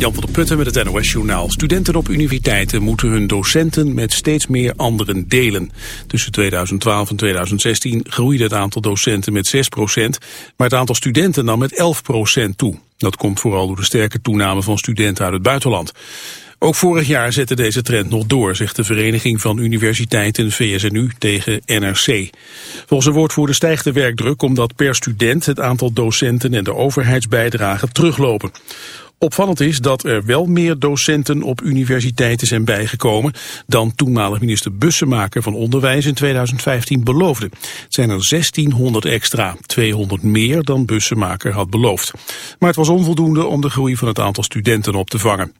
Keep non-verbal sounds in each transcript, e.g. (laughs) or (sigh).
Jan van der Putten met het NOS-journaal. Studenten op universiteiten moeten hun docenten met steeds meer anderen delen. Tussen 2012 en 2016 groeide het aantal docenten met 6% maar het aantal studenten nam met 11% toe. Dat komt vooral door de sterke toename van studenten uit het buitenland. Ook vorig jaar zette deze trend nog door, zegt de Vereniging van Universiteiten VSNU tegen NRC. Volgens een woordvoerder stijgt de werkdruk omdat per student het aantal docenten en de overheidsbijdragen teruglopen. Opvallend is dat er wel meer docenten op universiteiten zijn bijgekomen dan toenmalig minister Bussemaker van Onderwijs in 2015 beloofde. Het zijn er 1600 extra, 200 meer dan Bussemaker had beloofd. Maar het was onvoldoende om de groei van het aantal studenten op te vangen.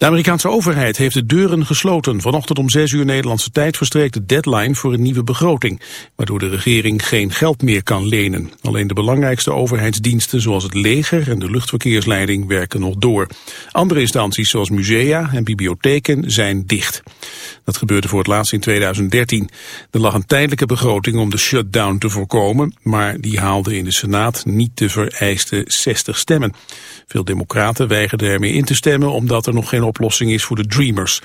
De Amerikaanse overheid heeft de deuren gesloten. Vanochtend om 6 uur Nederlandse tijd verstreekt de deadline voor een nieuwe begroting, waardoor de regering geen geld meer kan lenen. Alleen de belangrijkste overheidsdiensten zoals het leger en de luchtverkeersleiding werken nog door. Andere instanties zoals musea en bibliotheken zijn dicht. Dat gebeurde voor het laatst in 2013. Er lag een tijdelijke begroting om de shutdown te voorkomen, maar die haalde in de Senaat niet de vereiste 60 stemmen. Veel democraten weigerden ermee in te stemmen omdat er nog geen oplossing is voor de Dreamers.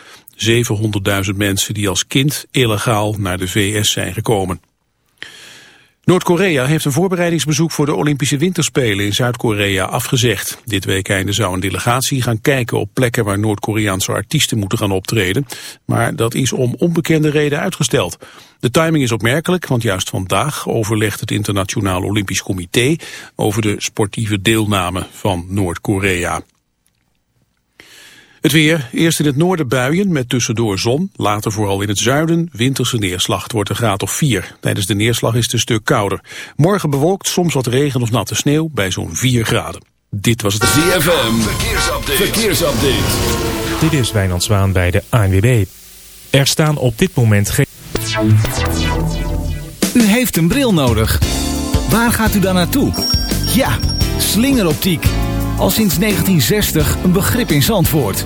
700.000 mensen die als kind illegaal naar de VS zijn gekomen. Noord-Korea heeft een voorbereidingsbezoek voor de Olympische Winterspelen in Zuid-Korea afgezegd. Dit weekende zou een delegatie gaan kijken op plekken waar Noord-Koreaanse artiesten moeten gaan optreden. Maar dat is om onbekende reden uitgesteld. De timing is opmerkelijk, want juist vandaag overlegt het Internationaal Olympisch Comité over de sportieve deelname van Noord-Korea. Het weer, eerst in het noorden buien met tussendoor zon, later vooral in het zuiden winterse neerslag. Het wordt een graad of 4. Tijdens de neerslag is het een stuk kouder. Morgen bewolkt, soms wat regen of natte sneeuw bij zo'n 4 graden. Dit was het ZFM, verkeersupdate. verkeersupdate. Dit is Wijnand Zwaan bij de ANWB. Er staan op dit moment geen... U heeft een bril nodig. Waar gaat u dan naartoe? Ja, slingeroptiek al sinds 1960 een begrip in Zandvoort.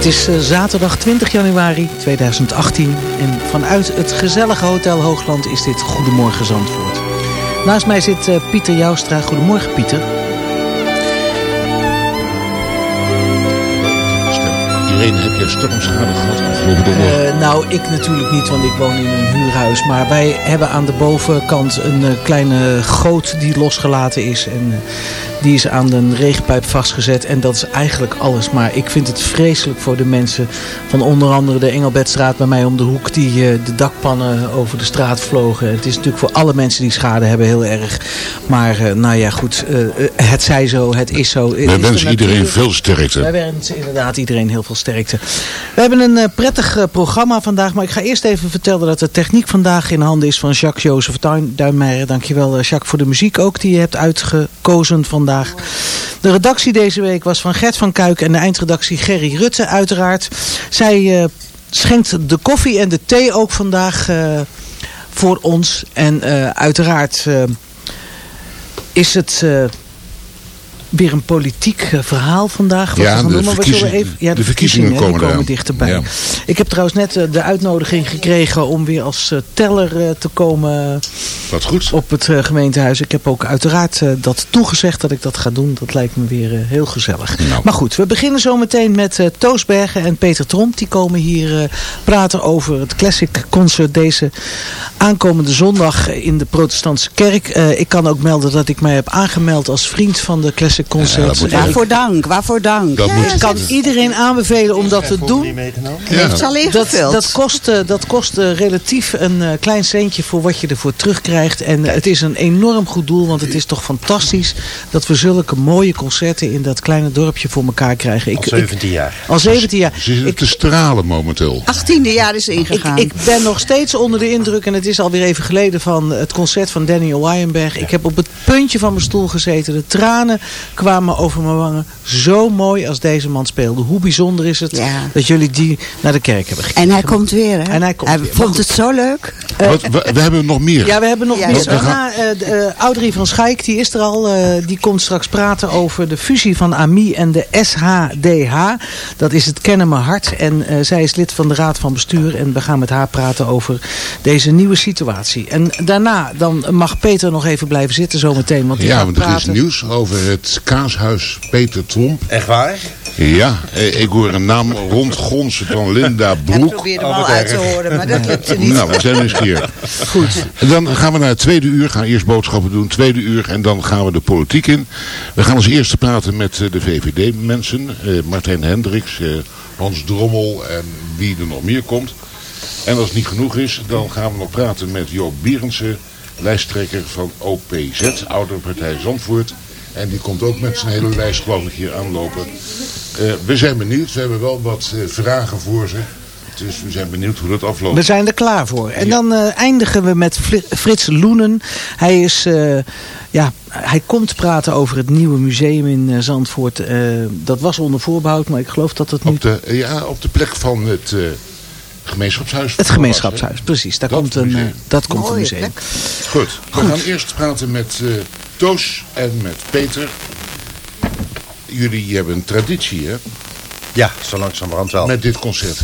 Het is eh, zaterdag 20 januari 2018 en vanuit het gezellige Hotel Hoogland is dit Goedemorgen Zandvoort. Naast mij zit uh, Pieter Joustra. Goedemorgen Pieter. Irene, heb je stormschade gehad afgelopen donderdag? Uh, nou, ik natuurlijk niet, want ik woon in een huurhuis. Maar wij hebben aan de bovenkant een uh, kleine goot die losgelaten is. En die is aan de regenpijp vastgezet. En dat is eigenlijk alles. Maar ik vind het vreselijk voor de mensen van onder andere de Engelbertstraat bij mij om de hoek. Die de dakpannen over de straat vlogen. Het is natuurlijk voor alle mensen die schade hebben heel erg. Maar nou ja, goed. het zij zo, het is zo. Wij wensen iedereen veel sterkte. Wij wensen inderdaad iedereen heel veel sterkte. We hebben een prettig programma vandaag, maar ik ga eerst even vertellen dat de techniek vandaag in handen is van Jacques-Jozef Duinmeijer. Dankjewel Jacques voor de muziek ook die je hebt uitgekozen vandaag. De redactie deze week was van Gert van Kuik en de eindredactie Gerry Rutte uiteraard. Zij schenkt de koffie en de thee ook vandaag voor ons. En uiteraard is het weer een politiek uh, verhaal vandaag. Wat ja, de, verkiezing, even, ja, de, de verkiezingen, verkiezingen komen, komen dichterbij. Ja. Ik heb trouwens net uh, de uitnodiging gekregen om weer als uh, teller te komen Wat goed. op het gemeentehuis. Ik heb ook uiteraard dat toegezegd dat ik dat ga doen. Dat lijkt me weer heel gezellig. Nou. Maar goed, we beginnen zo meteen met Toos Bergen en Peter Tromp. Die komen hier praten over het Classic Concert deze aankomende zondag in de protestantse kerk. ik kan ook melden dat ik mij heb aangemeld als vriend van de Classic Concert. Ja, waarvoor dank, waarvoor dank. Dat ja, ik kan iedereen aanbevelen om dat te doen. Ja. Dat, dat, dat kost, uh, dat kost uh, relatief een uh, klein centje voor wat je ervoor terugkrijgt. En het is een enorm goed doel, want het is toch fantastisch dat we zulke mooie concerten in dat kleine dorpje voor elkaar krijgen. Ik, al 17 ik, jaar. Al 17 jaar. Ze zitten te stralen momenteel. 18e jaar is ingegaan. Ik, ik, ben nog steeds onder de indruk, en het is alweer even geleden van het concert van Daniel Weinberg. Ik heb op het puntje van mijn stoel gezeten. De tranen kwamen over mijn wangen. Zo mooi als deze man speelde. Hoe bijzonder is het ja. dat jullie die naar de kerk hebben gekregen. En hij komt weer. Hè? En hij, komt hij weer. vond het zo leuk. Uh, Wat, we, we, hebben nog meer. Ja, we hebben nog Ja, meer. Daarna, uh, uh, Audrey van Schaik, die is er al. Uh, die komt straks praten over de fusie van AMI en de SHDH. Dat is het Kennen Me Hart. En uh, zij is lid van de Raad van Bestuur. En we gaan met haar praten over deze nieuwe situatie. En daarna dan mag Peter nog even blijven zitten zometeen. Want die ja, gaat want er praten. is nieuws over het kaashuis Peter Tromp. Echt waar? Ja, eh, ik hoor een naam rondgonsen van Linda Broek. probeerde hem al uit te horen, maar dat lukte niet. Nou, we zijn nieuwsgierig. Goed. En dan gaan we naar het tweede uur. Gaan eerst boodschappen doen, tweede uur. En dan gaan we de politiek in. We gaan als eerste praten met eh, de VVD-mensen. Eh, Martijn Hendricks, eh, Hans Drommel en wie er nog meer komt. En als het niet genoeg is, dan gaan we nog praten met Joop Bierensen. Lijsttrekker van OPZ, Oudere Partij Zandvoort. En die komt ook met zijn hele lijst geloof ik hier aanlopen. Uh, we zijn benieuwd. We hebben wel wat uh, vragen voor ze. Dus we zijn benieuwd hoe dat afloopt. We zijn er klaar voor. En dan uh, eindigen we met Frits Loenen. Hij is... Uh, ja, hij komt praten over het nieuwe museum in uh, Zandvoort. dat was onder voorbehoud, maar ik geloof dat het nu... Op de, ja, op de plek van het gemeenschapshuis. Het gemeenschapshuis, was, precies. Daar dat komt een, museum. dat komt een museum. Goed, we Goed. gaan eerst praten met Toos en met Peter. Jullie hebben een traditie, hè? Ja, zo langzamerhand wel. Met dit concert.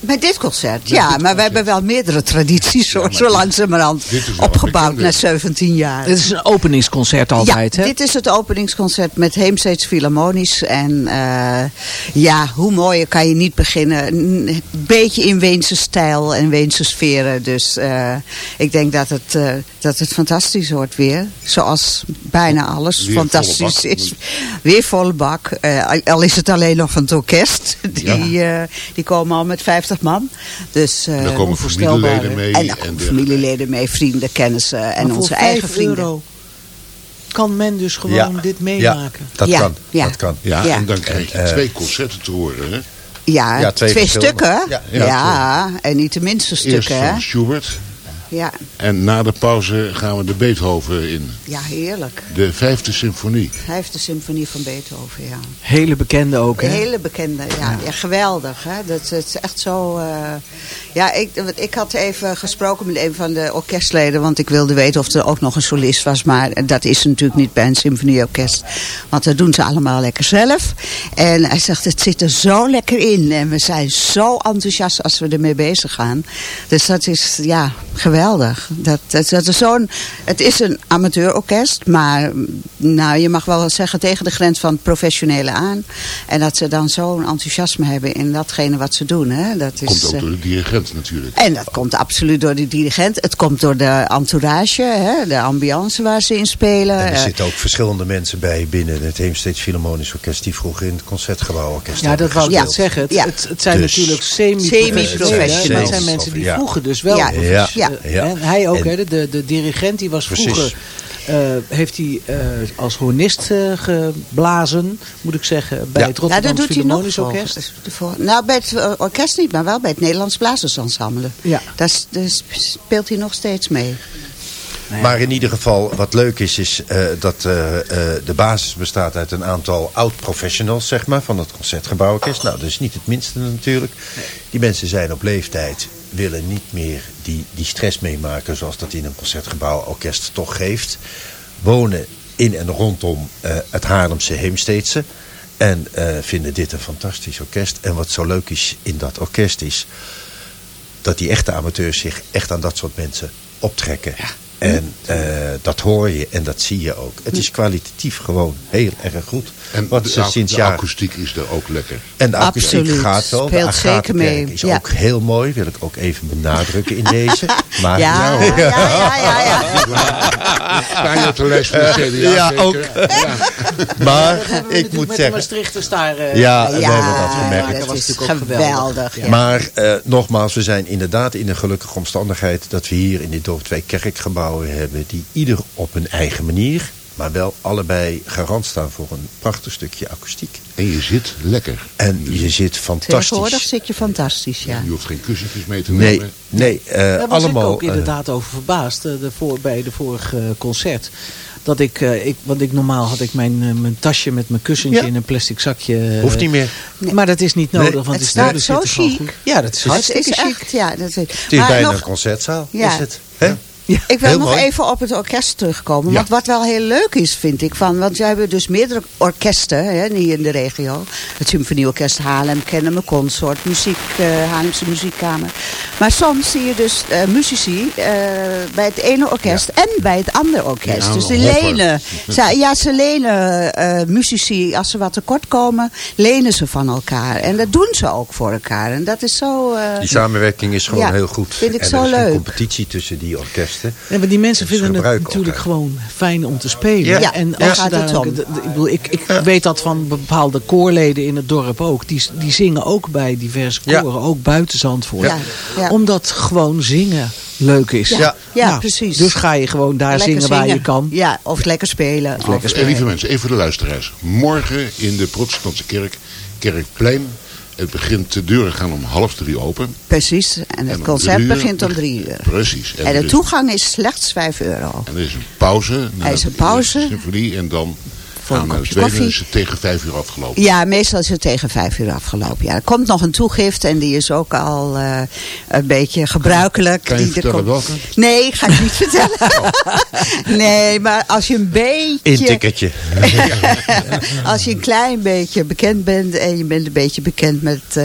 Met dit concert, ja. maar we hebben wel meerdere tradities, zo, ja, zo langzamerhand opgebouwd na 17 jaar. Het is een openingsconcert altijd, ja, hè? dit is het openingsconcert met Heemsteeds Philharmonisch. En uh, ja, hoe mooier kan je niet beginnen. Een beetje in Weense stijl en Weense sferen. Dus uh, ik denk dat het, uh, dat het fantastisch wordt weer. Zoals bijna alles weer fantastisch is. Weer volle bak. al is het alleen nog van het orkest. Die, ja. die komen al met 50 man. Dus, uh, Daar komen familieleden mee. En, en de... familieleden mee, vrienden, kennissen en maar onze eigen vrienden. Euro kan men dus gewoon ja. dit meemaken. Ja, dat ja. kan. Dat kan. Ja, en dan krijg je uh, twee concerten te horen, hè? Ja, ja twee, twee stukken. Ja, ja, en niet de minste stukken. Eerst van Schubert. Ja. En na de pauze gaan we de Beethoven in. Ja, heerlijk. De vijfde symfonie. Vijfde symfonie van Beethoven, ja. Hele bekende ook, hè? Hele bekende, ja. ja. geweldig, hè. Dat, dat is echt zo... eh, Ja, ik, ik had even gesproken met een van de orkestleden... want ik wilde weten of er ook nog een solist was. Maar dat is natuurlijk niet bij een symfonieorkest. Want dat doen ze allemaal lekker zelf. En hij zegt, het zit er zo lekker in. En we zijn zo enthousiast als we ermee bezig gaan. Dus dat is, ja, geweldig. Dat, dat, dat is zo'n... Het is een amateurorkest, maar nou, je mag wel zeggen tegen de grens van het professionele aan. En dat ze dan zo'n enthousiasme hebben in datgene wat ze doen. Hè? Dat is, Komt ook eh, door de dirigent natuurlijk. en dat komt absoluut door de dirigent. Het komt door de entourage, hè? de ambiance waar ze in spelen. En er Eh, zitten ook verschillende mensen bij binnen het Heemsteeds Philharmonisch Orkest... die vroeger in het Concertgebouworkest Ja, hebben dat wou ik net zeggen. Het, Ja. het, het zijn Dus- natuurlijk semi-professionele. Semi-professionals. maar het zijn mensen die vroeger dus wel... Ja. Ja. Ja. En hij ook, En- hè, de, de, dirigent, die was Precies. vroeger... eh, heeft hij eh, als hornist eh, geblazen, moet ik zeggen, bij Ja. het ja, Rotterdam dat doet hij nog Philharmonisch Orkest. voor- Nou, bij het orkest niet, maar wel bij het Nederlands Blazersensemble. Ja. Daar, speelt hij nog steeds mee. Maar in ieder geval, wat leuk is, is eh, dat de basis bestaat uit een aantal oud-professionals, zeg maar, van het Concertgebouworkest. Nou, dat is niet het minste natuurlijk. Die mensen zijn op leeftijd, willen niet meer die, die stress meemaken zoals dat in een Concertgebouworkest toch geeft. Wonen in en rondom eh, het Haarlemse Heemsteedse. En eh, vinden dit een fantastisch orkest. En wat zo leuk is in dat orkest is dat die echte amateurs zich echt aan dat soort mensen optrekken. En eh, dat hoor je en dat zie je ook. Het is kwalitatief gewoon heel erg goed. En Wat de, ze ac- sinds de jaar... akoestiek is er ook lekker. En de akoestiek Absoluut. gaat wel. Speelt de zeker mee. is Ja. ook heel mooi. Wil ik ook even benadrukken in deze. (laughs) Maar Ja, ja, ja, ja, ja. Op de lijst van de CDA Ja, (laughs) ook. Ja. (laughs) maar ik moet met de zeggen... Maastrichters daar... eh, Ja, we Ja, hebben dat gemerkt. dat dat was is natuurlijk ook geweldig. ja. Maar eh, nogmaals, we zijn inderdaad in een gelukkige omstandigheid... dat we hier in dit dorp twee kerkgebouwen hebben... die ieder op hun eigen manier... maar wel allebei garant staan voor een prachtig stukje akoestiek. En je zit lekker. En je zit Tegenwoordig fantastisch. zit je fantastisch, ja. Je hoeft geen kussentjes mee te Nee, nemen. nee eh, Daar was allemaal... ik ook eh, inderdaad over verbaasd eh, de voor, bij de vorige eh, concert. Dat ik, eh, ik, want ik normaal had ik mijn, mijn tasje met mijn kussentje Ja. in een plastic zakje. hoeft niet meer. Maar dat is niet nodig, Nee. want Het de staat zo chic. goed. Ja, dat is hartstikke is chic. echt, ja. Dat is, Het is maar bijna nog, een concertzaal, Ja. is het? Hè? Ik wil Heel nog mooi. even op het orkest terugkomen. Want wat wel heel leuk is, vind ik. Van, want we hebben dus meerdere orkesten hè, hier in de regio. Het Symfonieorkest Haarlem, Kennemer Consort, muziek, eh, Haarlemse Muziekkamer. Maar soms zie je dus eh, muzici eh, bij het ene orkest en bij het andere orkest. Ja, dus die hoppen. lenen. Ze, ja, ze lenen eh, muzici, als ze wat tekort komen, lenen ze van elkaar. En dat doen ze ook voor elkaar. En dat is zo... Die samenwerking is gewoon Ja, heel goed. vind ik en zo er is leuk. competitie tussen die orkesten. Nee, maar die mensen vinden het natuurlijk elkaar. gewoon fijn om te spelen. Ja. Ja, en als ze daar, ik, bedoel, ik, ik weet dat van bepaalde koorleden in het dorp ook. Die, die zingen ook bij diverse Ja. koren, ook buiten Zandvoort. Ja, ja. Omdat gewoon zingen leuk is. Ja, ja, Nou, precies. Dus ga je gewoon daar lekker zingen, waar je kan. Ja, of lekker spelen. Of, Eh, lieve mensen, even voor de luisteraars. Morgen in de protestantse kerk, Kerkplein. Het begint, de deuren gaan om half drie open. Precies. En het om concert uur begint om drie uur. Precies. En de toegang is slechts 5 euro. En er is een pauze. Er is een pauze. Symfonie en dan de kopje tweede. koffie. is het tegen vijf uur afgelopen. Ja, meestal is het tegen vijf uur afgelopen. Ja, er komt nog een toegift en die is ook al eh, een beetje gebruikelijk. Kan je Die er vertellen komt- welke? Nee, ga ik niet (laughs) vertellen. nee, maar als je een beetje... Intikkertje. (laughs) als je een klein beetje bekend bent en je bent een beetje bekend met... eh,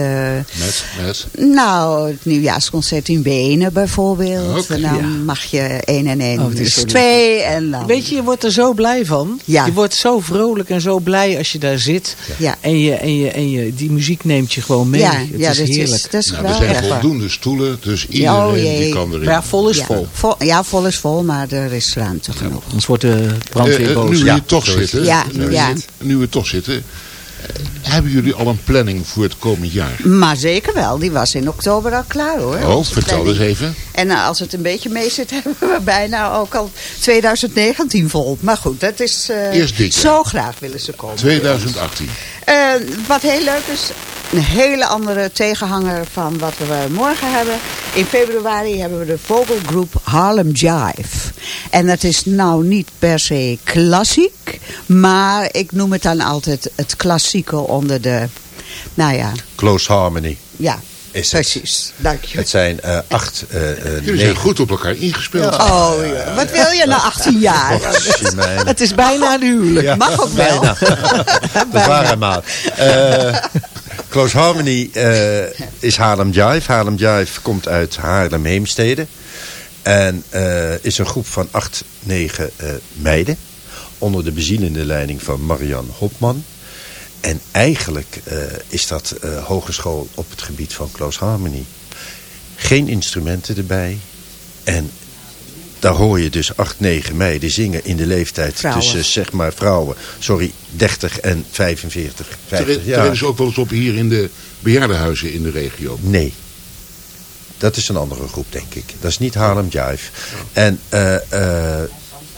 Met, met. Nou, het nieuwjaarsconcert in Wenen bijvoorbeeld. En dan Ja. mag je één en één Oh, het is is zo twee. En dan... Weet je, je wordt er zo blij van. Ja. Je wordt zo vrolijk en zo blij als je daar zit. Ja. En, je, en, je, en je, die muziek neemt je gewoon mee. ja, het ja, is dat heerlijk. is, dat is Nou, er zijn voldoende stoelen, dus iedereen Oh, jee. die kan erin. Ja, vol is ja, vol. vol. Ja, vol is vol, maar er is ruimte genoeg. Anders wordt de brandweer Eh, eh, boos. nu we Ja, hier toch zo is het. zitten, Ja, nu, we nu we toch zitten, hebben jullie al een planning voor het komend jaar? Maar zeker wel, die was in oktober al klaar hoor. Oh, vertel eens even. En eh, als het een beetje mee zit, (laughs) hebben we bijna ook al 2019 vol. Maar goed, dat is... eh, Eerst dit jaar. Zo graag willen ze komen. 2018. Eh, wat heel leuk is, een hele andere tegenhanger van wat we morgen hebben. In februari hebben we de vogelgroep Harlem Jive. En dat is nou niet per se klassiek. Maar ik noem het dan altijd het klassieke onder de... Nou ja, Close Harmony. ja. Is het. Precies, dank je. Het zijn eh, acht, eh, eh, Jullie zijn negen... goed op elkaar ingespeeld. Oh, ja. wat wil je na 18 jaar? (laughs) Het is bijna een huwelijk. Ja, Mag ook wel. Bijna. Dat waren maar. Eh, Close Harmony eh, is Haarlem Jive. Haarlem Jive komt uit Haarlem-Heemstede. En eh, is een groep van acht, negen eh, meiden. Onder de bezielende leiding van Marian Hopman. En eigenlijk is dat hogeschool op het gebied van Close Harmony. Geen instrumenten erbij. En daar hoor je dus acht, negen meiden zingen in de leeftijd Vrouwen. tussen, zeg maar, vrouwen. Sorry, 30 en 45, 50 Treden jaar. treden ze ook wel eens op hier in de bejaardenhuizen in de regio? Nee. Dat is een andere groep, denk ik. Dat is niet Haarlem Jive. En eh, eh,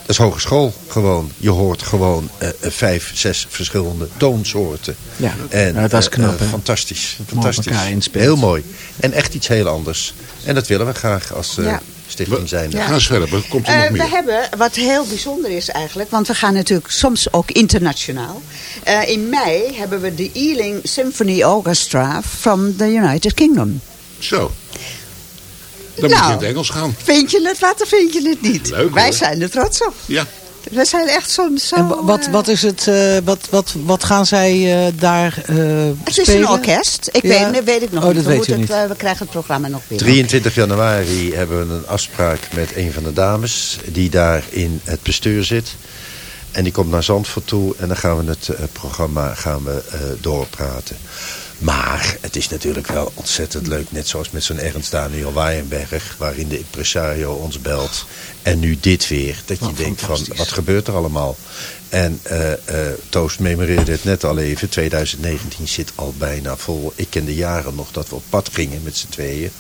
dat is hogeschool gewoon. Je hoort gewoon eh, eh, vijf, zes verschillende toonsoorten. Ja, En, ja, dat is knap, hè? fantastisch. fantastisch. Heel mooi. En echt iets heel anders. En dat willen we graag als eh, Ja. Stichting zijn. Ja. Ga verder, wat komt er Eh, nog we meer? hebben, wat heel bijzonder is eigenlijk, want we gaan natuurlijk soms ook internationaal. Eh, in mei hebben we de Ealing Symphony Orchestra from the United Kingdom. Zo. Dan moet je Nou. in het Engels gaan. Vind je het wat of vind je het niet? Leuk, Wij hoor. zijn er trots op. Ja. We zijn echt zo'n... Zo, En wa- wat, eh, wat is het, eh, wat, wat, wat gaan zij eh, daar eh het is spelen? een orkest. Ik Ja. weet, nee, weet ik nog Oh, niet. dat We, weet het, eh, we krijgen het programma nog binnen. 23 januari hebben we een afspraak met een van de dames die daar in het bestuur zit. En die komt naar Zandvoort toe en dan gaan we het eh, programma gaan we, eh, doorpraten. Maar het is natuurlijk wel ontzettend leuk, net zoals met zo'n Ernst Daniel Waaienberg, waarin de impresario ons belt. En nu dit weer, dat je Wat denkt van, wat gebeurt er allemaal? En eh Toost memoreerde het net al even, 2019 zit al bijna vol. Ik ken de jaren nog dat we op pad gingen met z'n tweeën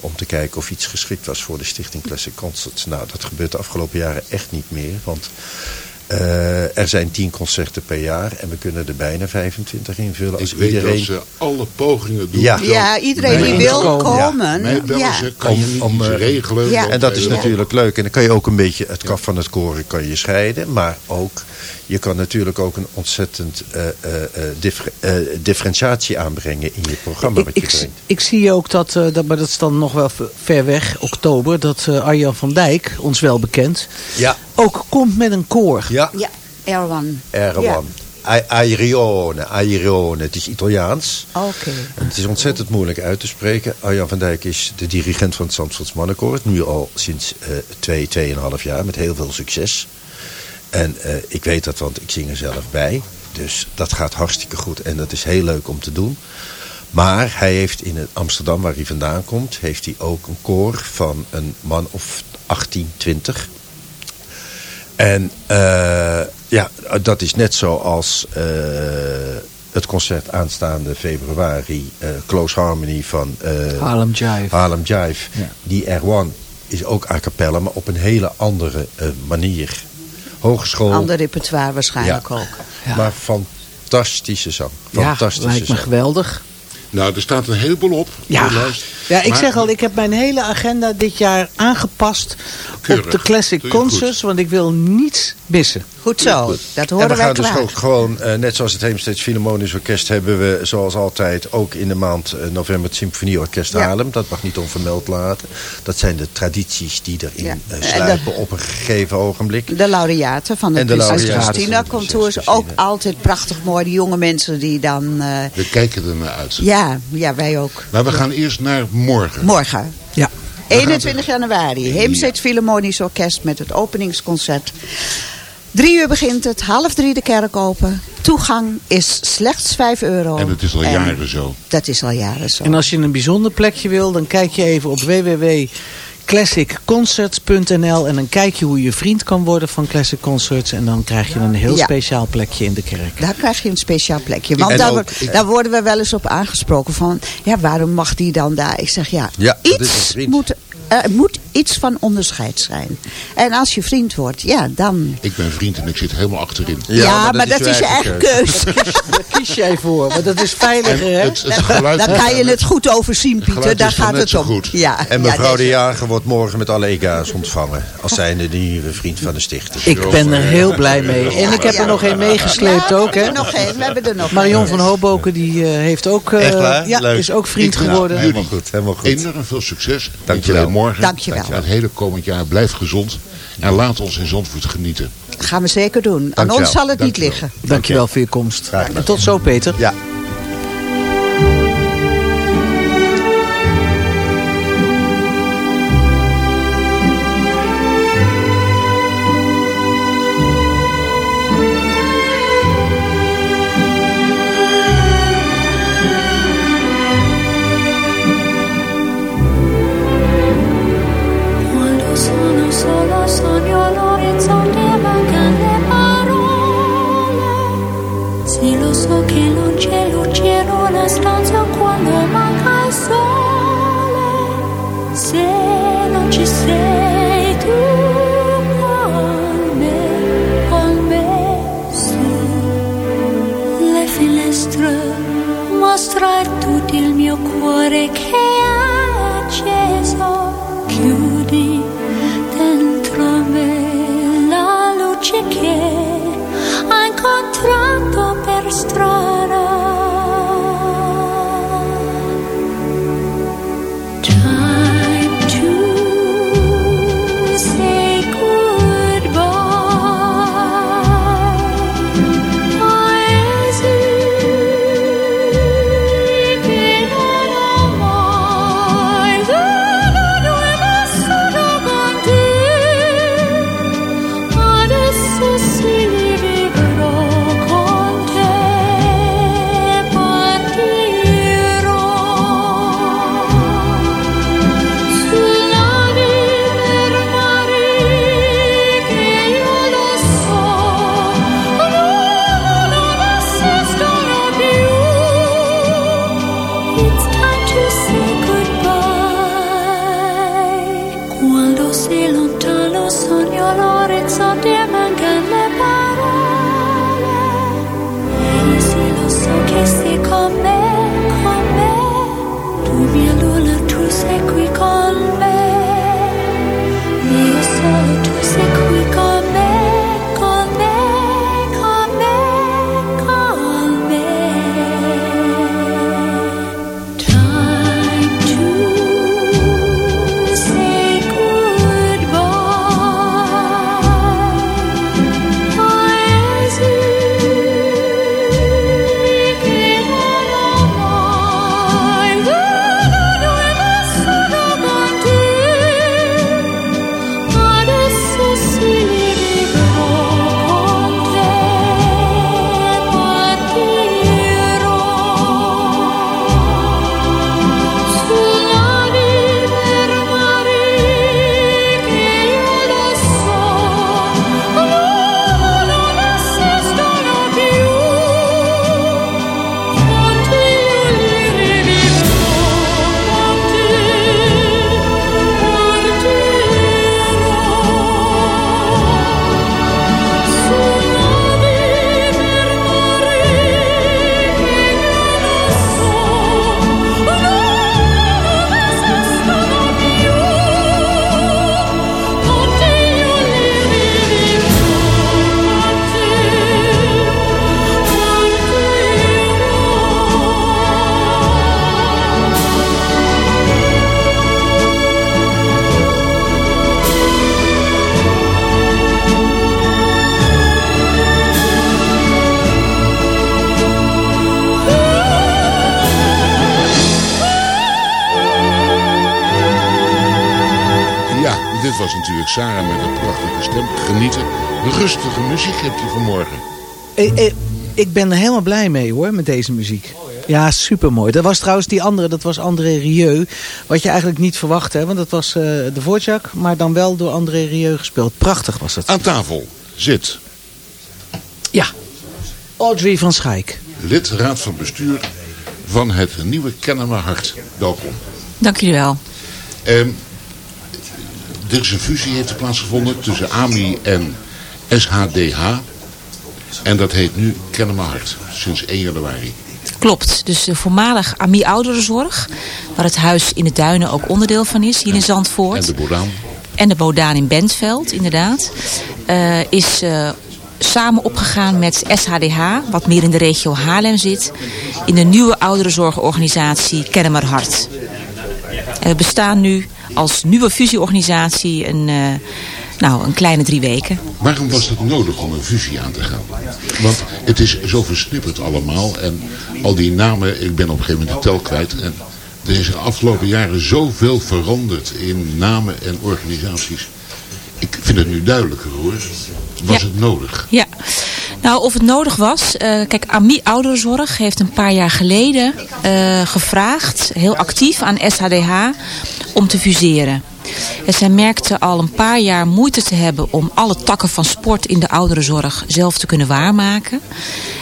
om te kijken of iets geschikt was voor de Stichting Classic Concerts. Nou, dat gebeurt de afgelopen jaren echt niet meer, want eh, er zijn 10 concerten per jaar en we kunnen er bijna 25 invullen. Als Ik weet iedereen... dat ze alle pogingen doen. Ja. Ja, iedereen die wil komen. komen. Mij bellen ja. ze, kan je Om- iets eh, regelen? ja. En dat is eh, natuurlijk leuk. En dan kan je ook een beetje het kaf van het koren kan je scheiden. Maar ook, je kan natuurlijk ook een ontzettend eh, eh, eh, differ- eh, differentiatie aanbrengen in je programma. Ik, wat je ik, brengt. ik zie ook dat, eh, dat, maar dat is dan nog wel ver weg, oktober, dat eh, Arjan van Dijk, ons wel bekend, Ja, ook komt met een koor. ja. Ja, Erwan. Erwan. A- Airione, Airione. Het is Italiaans. Oké. Het is ontzettend moeilijk uit te spreken. Arjan van Dijk is de dirigent van het Zandvoorts Mannenkoor. Nu al sinds eh twee, tweeënhalf jaar met heel veel succes. En eh, ik weet dat, want ik zing er zelf bij. Dus dat gaat hartstikke goed en dat is heel leuk om te doen. Maar hij heeft in het Amsterdam, waar hij vandaan komt, heeft hij ook een koor van een man of 18, 20. En eh, ja, dat is net zoals eh, het concert aanstaande februari, eh, Close Harmony van eh, Harlem Jive. Harlem Jive. Ja. Die R1 is ook a cappella, maar op een hele andere eh, manier. Hogeschool, Ander repertoire waarschijnlijk ook. Ja. maar fantastische zang. Ja, Fantastische lijkt me zang. geweldig. Nou, er staat een heleboel op. Ja. Ja, ik Maar- zeg al, ik heb mijn hele agenda dit jaar aangepast Keurig. op de Classic. Concerts, want ik wil niets missen. Goed zo, dat horen En we wij gaan dus ook gewoon, eh, net zoals het Heemsteeds Philharmonisch Orkest... hebben we zoals altijd ook in de maand eh, november het Symfonieorkest Ja. Haarlem. Dat mag niet onvermeld laten. Dat zijn de tradities die erin Ja. eh, En sluipen op een gegeven ogenblik. De laureaten van de En de Prinses laureaten Christina van de komt Prinses toe. Is ook altijd prachtig mooi. Die jonge mensen die dan... eh, We kijken er naar uit. ja, ja, wij ook. Maar we gaan eerst naar morgen. Morgen. Ja. 21 januari. Heemsteeds Philharmonisch Orkest met het openingsconcert. Drie uur begint het, half drie de kerk open. Toegang is slechts 5 euro. En het is al En jaren zo. Dat is al jaren zo. En als je een bijzonder plekje wil, dan kijk je even op www.classicconcerts.nl en dan kijk je hoe je vriend kan worden van Classic Concerts. En dan krijg je een heel Ja. speciaal plekje in de kerk. Daar krijg je een speciaal plekje. Want daar, ook- daar worden we wel eens op aangesproken van... Ja, waarom mag die dan daar? Ik zeg ja, dat iets moet, er moet iets van onderscheid zijn. En als je vriend wordt, ja, dan... Ik ben vriend en ik zit helemaal achterin. Ja, maar dat is je eigen keus. (laughs) Daar kies jij voor, want dat is veiliger, hè? Het, het (laughs) geluid Daar kan je het goed over zien, Pieter. Daar dan gaat het om. goed. Ja, En mevrouw de Jager wordt morgen met alle ega's ontvangen. Als zijnde de nieuwe vriend van de stichting. Ik ben er heel blij mee. En ik heb er nog een meegesleept ook, we hè? hebben er nog één. We hebben er nog Marion één. van Hoboken, die eh, heeft ook... eh? Ja, Leuk. is ook vriend geworden. Helemaal goed, helemaal goed. Enorm veel succes. Dankjewel. Morgen. Dankjewel. Het hele komend jaar blijft gezond. En laat ons in Zandvoort genieten. Gaan we zeker doen. Aan Dankjewel. ons zal het niet Dankjewel. liggen. Dankjewel voor je komst. En tot zo, Peter. Ja. Le finestre mostra tutto il mio cuore che è acceso chiudi dentro me la luce che ha incontrato per strada. Ik ben er helemaal blij mee hoor, met deze muziek. Ja, supermooi. Dat was trouwens die andere, dat was André Rieu. Wat je eigenlijk niet verwacht, hè, want dat was eh de Voortjak, maar dan wel door André Rieu gespeeld. Prachtig was het. Aan tafel zit Ja, Audrey van Schaik. lid raad van bestuur van het nieuwe Kennemer Hart. Welkom. Dank jullie wel. Ehm, er is een fusie heeft plaatsgevonden tussen AMI en SHDH. En dat heet nu Kennemer Hart, sinds 1 januari. Klopt, dus de voormalig AMI Ouderenzorg, waar het huis in de Duinen ook onderdeel van is, hier in Zandvoort. En de Bodaan. En de Bodaan in Bentveld, inderdaad. eh, is eh, samen opgegaan met SHDH, wat meer in de regio Haarlem zit, in de nieuwe ouderenzorgorganisatie Kennemer Hart. En we bestaan nu als nieuwe fusieorganisatie een, eh, nou, een kleine drie weken. Waarom was het nodig om een fusie aan te gaan? Want het is zo versnipperd allemaal. En al die namen, ik ben op een gegeven moment de tel kwijt. En er is de afgelopen jaren zoveel veranderd in namen en organisaties. Ik vind het nu duidelijker hoor. Was Ja. het nodig? Ja, nou of het nodig was. eh, kijk, AMI Ouderenzorg heeft een paar jaar geleden eh, gevraagd, heel actief aan SHDH, om te fuseren. En zij merkten al een paar jaar moeite te hebben om alle takken van sport in de ouderenzorg zelf te kunnen waarmaken.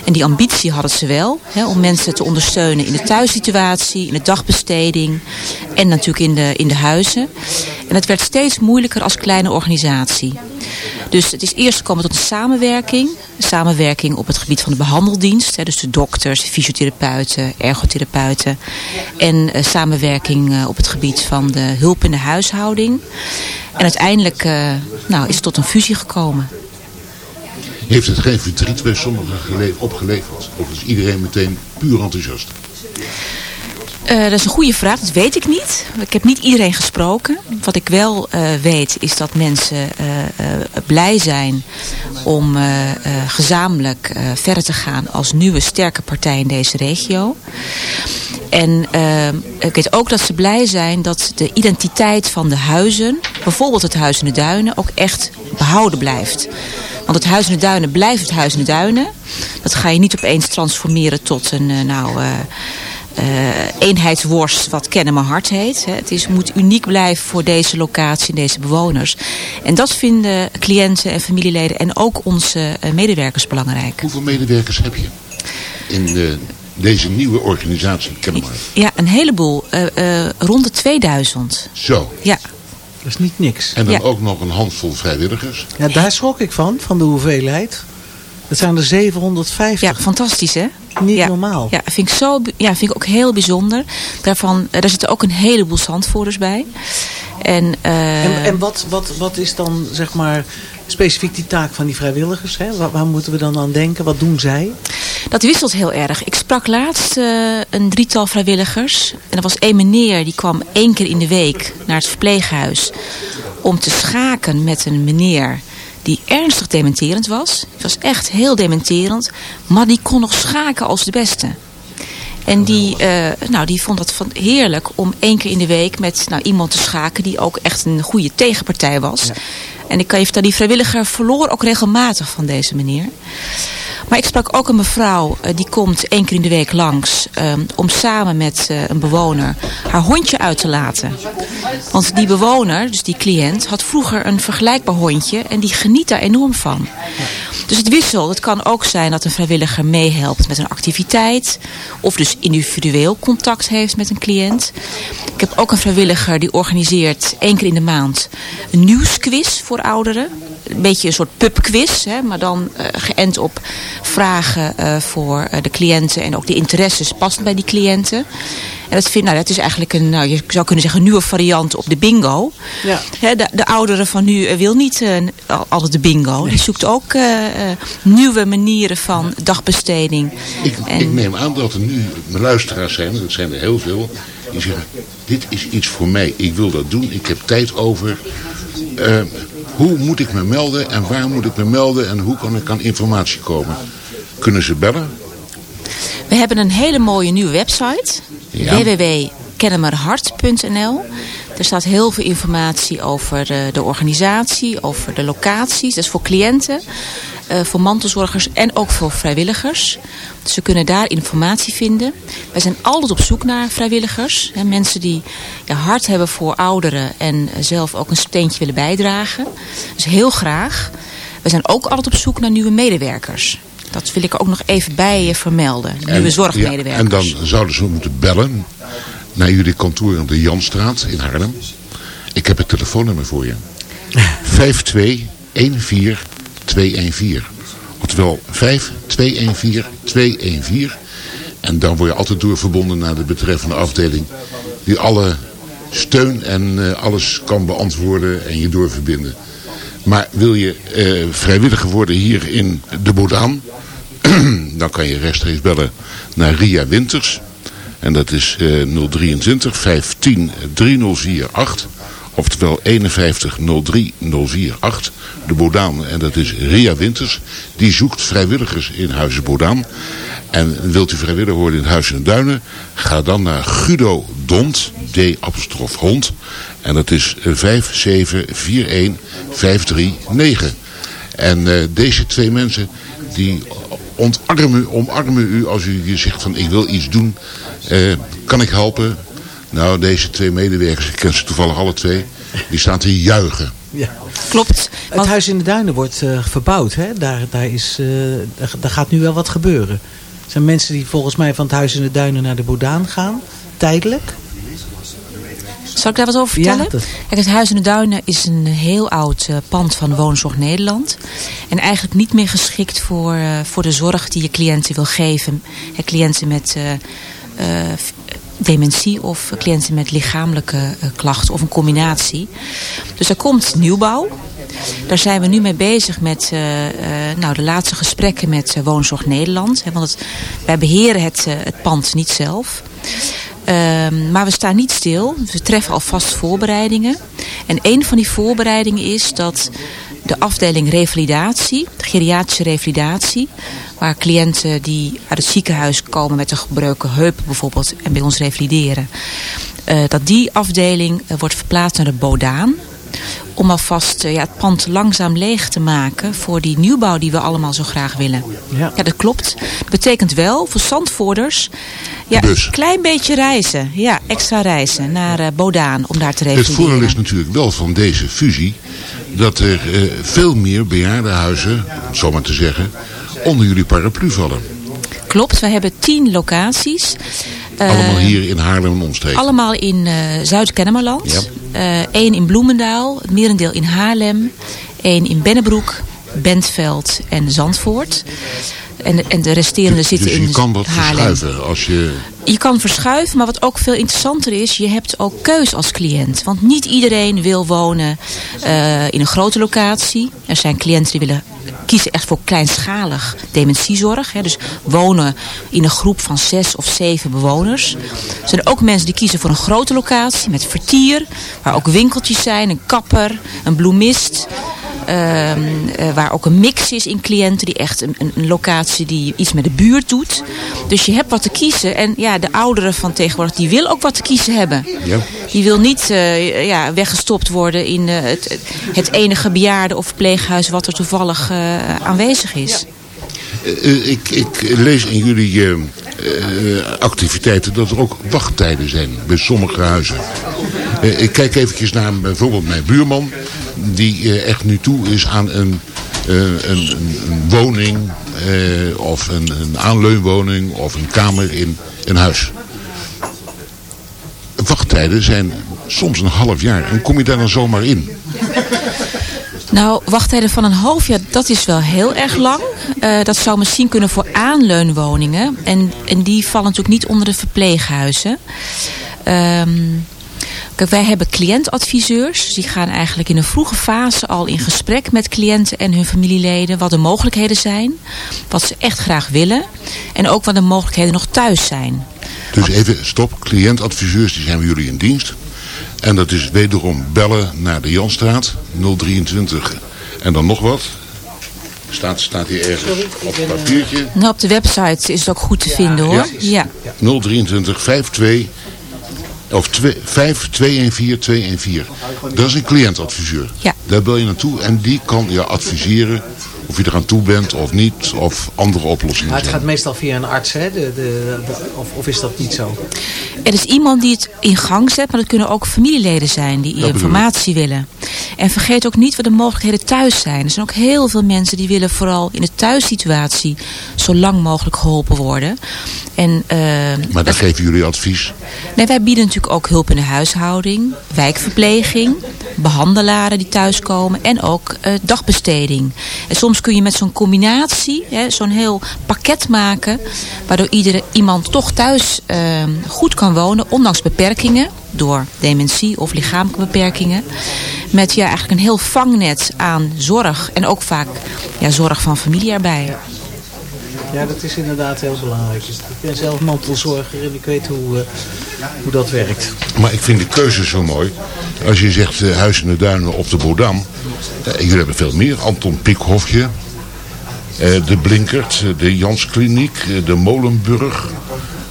En die ambitie hadden ze wel, hè, om mensen te ondersteunen in de thuissituatie, in de dagbesteding en natuurlijk in de, in de huizen. En het werd steeds moeilijker als kleine organisatie. Dus het is eerst gekomen tot samenwerking. Samenwerking op het gebied van de behandeldienst. Hè, dus de dokters, fysiotherapeuten, ergotherapeuten. En eh, samenwerking eh, op het gebied van de hulp in de En uiteindelijk eh, nou, is het tot een fusie gekomen. Heeft het geen verdriet bij sommigen gele- opgeleverd? Of is iedereen meteen puur enthousiast? Eh, dat is een goede vraag, dat weet ik niet. Ik heb niet iedereen gesproken. Wat ik wel eh, weet is dat mensen eh, blij zijn om gezamenlijk verder te gaan als nieuwe sterke partij in deze regio. En ik weet ook dat ze blij zijn dat de identiteit van de huizen, bijvoorbeeld het Huis in de Duinen, ook echt behouden blijft. Want het Huis in de Duinen blijft het Huis in de Duinen. Dat ga je niet opeens transformeren tot een, nou... eh, eh, eenheidsworst wat Kennen mijn hart heet. Hè. Het is, moet uniek blijven voor deze locatie en deze bewoners. En dat vinden cliënten en familieleden en ook onze eh, medewerkers belangrijk. Hoeveel medewerkers heb je in de, deze nieuwe organisatie Kennemer? Ja, een heleboel. eh, eh, rond de 2000. Zo. Ja. Dat is niet niks. En dan Ja. ook nog een handvol vrijwilligers. Ja, daar schrok ik van, van de hoeveelheid. Dat zijn er 750. Ja, fantastisch hè? Niet ja. normaal. Ja, vind ik, zo, ja, vind ik ook heel bijzonder. Daarvan, eh, daar zitten ook een heleboel zandvoerders bij. En, eh, En, en wat, wat, wat is dan, zeg maar, specifiek die taak van die vrijwilligers? Hè? Waar, waar moeten we dan aan denken? Wat doen zij? Dat wisselt heel erg. Ik sprak laatst eh, een drietal vrijwilligers. En er was één meneer die kwam één keer in de week naar het verpleeghuis. Om te schaken met een meneer die ernstig dementerend was. Het was echt heel dementerend. Maar die kon nog schaken als de beste. En die, eh, nou, die vond dat van heerlijk om één keer in de week met nou, iemand te schaken die ook echt een goede tegenpartij was. En ik kan je vertellen, die vrijwilliger verloor ook regelmatig van deze meneer. Maar ik sprak ook een mevrouw, eh, die komt één keer in de week langs eh, om samen met eh, een bewoner haar hondje uit te laten. Want die bewoner, dus die cliënt, had vroeger een vergelijkbaar hondje en die geniet daar enorm van. Dus het wisselt. Het kan ook zijn dat een vrijwilliger meehelpt met een activiteit. Of dus individueel contact heeft met een cliënt. Ik heb ook een vrijwilliger die organiseert één keer in de maand een nieuwsquiz voor ouderen. Een beetje een soort pubquiz, hè, maar dan eh, geënt op vragen eh, voor eh, de cliënten en ook de interesses past bij die cliënten. En dat, vind, nou, dat is eigenlijk een, nou, je zou kunnen zeggen, een nieuwe variant op de bingo. Ja. Hè, de, de ouderen van nu wil niet eh, al- altijd de bingo. Die zoekt ook eh, eh, nieuwe manieren van dagbesteding. Ik, En- ik neem aan dat er nu luisteraars zijn, dat zijn er heel veel, die zeggen, dit is iets voor mij, ik wil dat doen, ik heb tijd over. Eh, hoe moet ik me melden en waar moet ik me melden en hoe kan ik aan informatie komen? Kunnen ze bellen? We hebben een hele mooie nieuwe website. Ja. www.kennemerhart.nl Er staat heel veel informatie over de, de organisatie, over de locaties. Dat is voor cliënten, eh, voor mantelzorgers en ook voor vrijwilligers. Ze kunnen daar informatie vinden. Wij zijn altijd op zoek naar vrijwilligers. Hè, mensen die ja, hart hebben voor ouderen en eh, zelf ook een steentje willen bijdragen. Dus heel graag. We zijn ook altijd op zoek naar nieuwe medewerkers. Dat wil ik ook nog even bij je vermelden. Nieuwe En- zorgmedewerkers. ja, en dan zouden ze moeten bellen naar jullie kantoor aan de Janstraat in Haarlem. Ik heb het telefoonnummer voor je. (laughs) 5214214. Oftewel 5214214. En dan word je altijd doorverbonden naar de betreffende afdeling. Die alle steun en eh, alles kan beantwoorden en je doorverbinden. Maar wil je eh, vrijwilliger worden hier in de Bodaan, (clears throat) dan kan je rechtstreeks bellen naar Ria Winters. En dat is eh, 023 15 3048. Oftewel 51 03 048. De Bodaan. En dat is Ria Winters. Die zoekt vrijwilligers in Huizen Bodaan. En wilt u vrijwilliger worden in Huizen Duinen? Ga dan naar Guido Dont. D apostrof hond. En dat is 5741539. En uh, deze twee mensen die ontarmen, omarmen u als u zegt van ik wil iets doen. Uh, kan ik helpen? Nou, deze twee medewerkers, ik ken ze toevallig alle twee, die staan te juichen. Ja. Klopt. Het huis in de duinen wordt uh, verbouwd. Hè? Daar, daar, is, daar, daar gaat nu wel wat gebeuren. Er zijn mensen die volgens mij van het huis in de duinen naar de Bodaan gaan. Tijdelijk. Zal ik daar wat over vertellen? Ja, dat... Kijk, het Huis in de Duinen is een heel oud uh, pand van Woonzorg Nederland. En eigenlijk niet meer geschikt voor, uh, voor de zorg die je cliënten wil geven. He, cliënten met uh, dementie of cliënten met lichamelijke klachten of een combinatie. Dus er komt nieuwbouw. Daar zijn we nu mee bezig met uh, uh, nou, de laatste gesprekken met Woonzorg Nederland. Hè, want wij beheren het, het pand niet zelf. Um, maar we staan niet stil. We treffen alvast voorbereidingen. En een van die voorbereidingen is dat de afdeling revalidatie, de geriatrische revalidatie, waar cliënten die uit het ziekenhuis komen met een gebroken heup bijvoorbeeld en bij ons revalideren, uh, dat die afdeling uh, wordt verplaatst naar de Bodaan om alvast uh, ja, het pand langzaam leeg te maken voor die nieuwbouw die we allemaal zo graag willen. Ja, ja dat klopt. Dat betekent wel voor zandvoerders ja, een klein beetje reizen. Ja, extra reizen naar uh, Bodaan om daar te revalideren. Het voordeel is natuurlijk wel van deze fusie dat er uh, veel meer bejaardenhuizen, om zo maar te zeggen, onder jullie paraplu vallen. Klopt, we hebben tien locaties. Allemaal hier in Haarlem en omstreken? Allemaal in uh, Zuid-Kennemerland. Eén ja. uh, in Bloemendaal, het merendeel in Haarlem. één in Bennebroek, Bentveld en Zandvoort. En, en de resterende dus, zitten dus in je kan wat Haarlem. verschuiven als je... Je kan verschuiven, maar wat ook veel interessanter is, je hebt ook keus als cliënt. Want niet iedereen wil wonen uh, in een grote locatie. Er zijn cliënten die willen kiezen echt voor kleinschalig dementiezorg. Hè, dus wonen in een groep van zes of zeven bewoners. Er zijn ook mensen die kiezen voor een grote locatie met vertier. Waar ook winkeltjes zijn, een kapper, een bloemist. Uh, uh, waar ook een mix is in cliënten. Die echt een, een, locatie die iets met de buurt doet. Dus je hebt wat te kiezen. En ja, de ouderen van tegenwoordig, die wil ook wat te kiezen hebben. Ja. Die wil niet uh, ja, weggestopt worden in het, het enige bejaarde of verpleeghuis wat er toevallig aanwezig is. ik, ik lees in jullie activiteiten dat er ook wachttijden zijn bij sommige huizen. ik kijk eventjes naar bijvoorbeeld mijn buurman die uh, echt nu toe is aan een, een, een, een, woning uh, of een, een, aanleunwoning of een kamer in een huis. Wachttijden zijn soms een half jaar en kom je daar dan zomaar in? Nou, wachttijden van een half jaar, dat is wel heel erg lang. Uh, dat zou misschien kunnen voor aanleunwoningen. En, en die vallen natuurlijk niet onder de verpleeghuizen. Um, Kijk, wij hebben cliëntadviseurs. Die gaan eigenlijk in een vroege fase al in gesprek met cliënten en hun familieleden. Wat de mogelijkheden zijn. Wat ze echt graag willen. En ook wat de mogelijkheden nog thuis zijn. Dus even stop. Cliëntadviseurs die zijn bij jullie in dienst. En dat is wederom bellen naar de Janstraat 023 en dan nog wat. Staat, staat hier ergens op het papiertje. Nou, op de website is het ook goed te ja. vinden hoor. Ja. ja. 023 52 of 5214-214. Dat is een cliëntadviseur. Ja. Daar bel je naartoe en die kan je adviseren. Of je eraan toe bent of niet, of andere oplossingen Maar het zijn. gaat meestal via een arts, hè? De, de, de- of, of is dat niet zo? Er is iemand die het in gang zet, maar dat kunnen ook familieleden zijn die informatie willen. En vergeet ook niet wat de mogelijkheden thuis zijn. Er zijn ook heel veel mensen die willen vooral in de thuissituatie zo lang mogelijk geholpen worden. En, eh, Maar dan geven jullie advies. Nee, wij bieden natuurlijk ook hulp in de huishouding, wijkverpleging, behandelaren die thuiskomen en ook eh, dagbesteding. En soms kun je met zo'n combinatie, zo'n heel pakket maken, waardoor iedere, iemand toch thuis eh, goed kan wonen, ondanks beperkingen, door dementie of lichamelijke beperkingen. Met ja, eigenlijk een heel vangnet aan zorg en ook vaak ja, zorg van familie erbij. Ja, dat is inderdaad heel belangrijk. Ik ben zelf mantelzorger en ik weet hoe, eh, hoe dat werkt. Maar ik vind de keuze zo mooi. Als je zegt eh, Huis in de Duinen op de Bodam. Eh, jullie hebben veel meer. Anton Piekhofje. eh, de Blinkert. de Janskliniek. de Molenburg.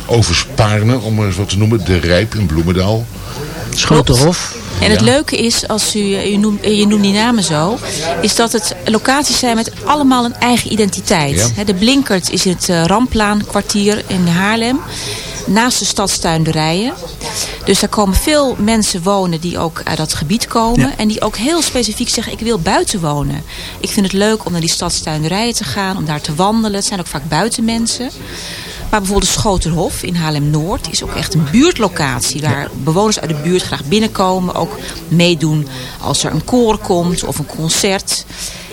Overspaarne, om maar eens wat te noemen. De Rijp in Bloemendaal. Schotenhof. En het leuke is, als u, u, noemt, je noemt die namen zo, is dat het locaties zijn met allemaal een eigen identiteit. De Blinkert is in het uh, Ramplaankwartier in Haarlem, naast de stadstuin de Rijen. Dus daar komen veel mensen wonen die ook uit dat gebied komen. En die ook heel specifiek zeggen, ik wil buiten wonen. Ik vind het leuk om naar die stadstuin de Rijen te gaan, om daar te wandelen. Het zijn ook vaak buitenmensen. Maar bijvoorbeeld de Schoterhof in Haarlem-Noord is ook echt een buurtlocatie. Waar bewoners uit de buurt graag binnenkomen. Ook meedoen als er een koor komt of een concert.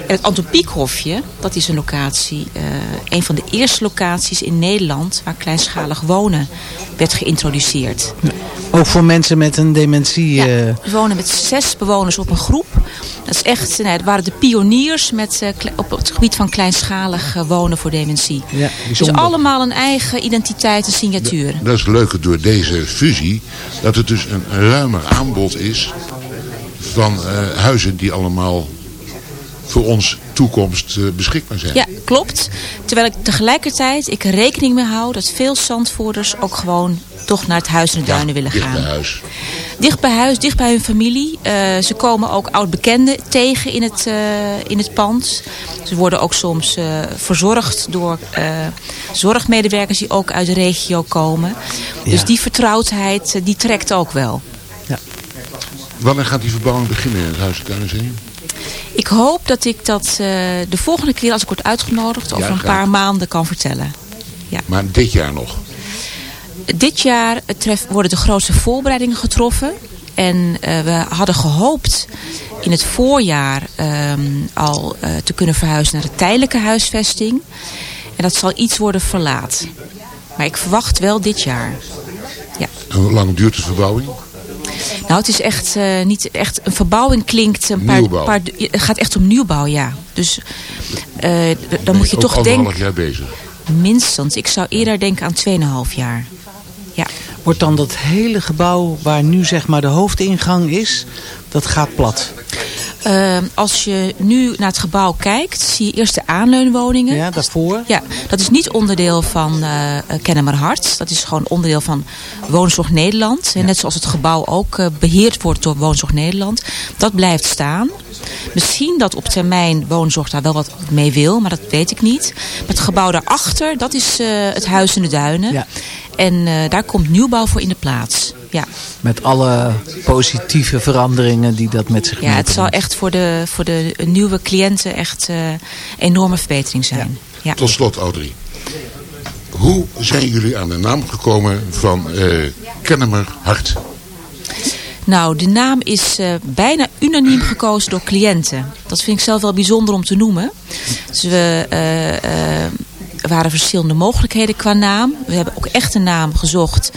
En het Anton Piekhofje, dat is een locatie, eh, een van de eerste locaties in Nederland waar kleinschalig wonen werd geïntroduceerd. Ook voor mensen met een dementie. Ja, eh, we wonen met zes bewoners op een groep. Dat is echt, nou, het waren de pioniers met, eh, op het gebied van kleinschalig eh, wonen voor dementie. ja, Dus allemaal een eigen identiteit en signatuur. Dat is het leuke door deze fusie. Dat het dus een ruimer aanbod is. Van eh, huizen die allemaal voor ons toekomst beschikbaar zijn. Ja, klopt. Terwijl ik tegelijkertijd ik rekening mee hou dat veel Zandvoerders ook gewoon toch naar het huis in de duinen willen dicht gaan. bij huis. Dicht bij huis, dicht bij hun familie. Eh, ze komen ook oud-bekenden tegen in het, eh, in het pand. Ze worden ook soms eh, verzorgd door eh, zorgmedewerkers die ook uit de regio komen. Dus Ja. die vertrouwdheid, die trekt ook wel. Wanneer gaat die verbouwing beginnen in het Huis Tuinmuseum? Ik hoop dat ik dat eh, de volgende keer als ik word uitgenodigd over een paar maanden kan vertellen. Maar dit jaar nog. Dit jaar tref, worden de grootste voorbereidingen getroffen. En eh, we hadden gehoopt in het voorjaar ehm, al eh, te kunnen verhuizen naar de tijdelijke huisvesting. En dat zal iets worden verlaat. Maar ik verwacht wel dit jaar. En hoe lang duurt de verbouwing? Nou, het is echt eh, niet echt. Een verbouwing klinkt een paar. Nieuwbouw. paar het gaat echt om nieuwbouw, ja. Dus eh, dan moet je toch denken. jaar bezig. Minstens. Ik zou eerder denken aan 2,5 jaar. Ja. Wordt dan dat hele gebouw waar nu zeg maar de hoofdingang is, dat gaat plat? Uh, als je nu naar het gebouw kijkt, zie je eerst de aanleunwoningen. Ja, daarvoor? Ja, dat is niet onderdeel van uh, Kennemerhart. Dat is gewoon onderdeel van Woonzorg Nederland. Ja. Net zoals het gebouw ook uh, beheerd wordt door Woonzorg Nederland. Dat blijft staan. Misschien dat op termijn Woonzorg daar wel wat mee wil, maar dat weet ik niet. Maar het gebouw daarachter, dat is uh, het Huis in de Duinen. Ja. En uh, daar komt nieuwbouw voor in de plaats. Ja. Met alle positieve veranderingen die dat met zich Ja, het zal echt voor de, voor de nieuwe cliënten echt uh, enorme verbetering zijn. Ja. Ja. Tot slot, Audrey. Hoe zijn jullie aan de naam gekomen van uh, Kennemer Hart? Nou, de naam is uh, bijna unaniem gekozen door cliënten. Dat vind ik zelf wel bijzonder om te noemen. Dus we... Uh, er waren verschillende mogelijkheden qua naam. We hebben ook echt een naam gezocht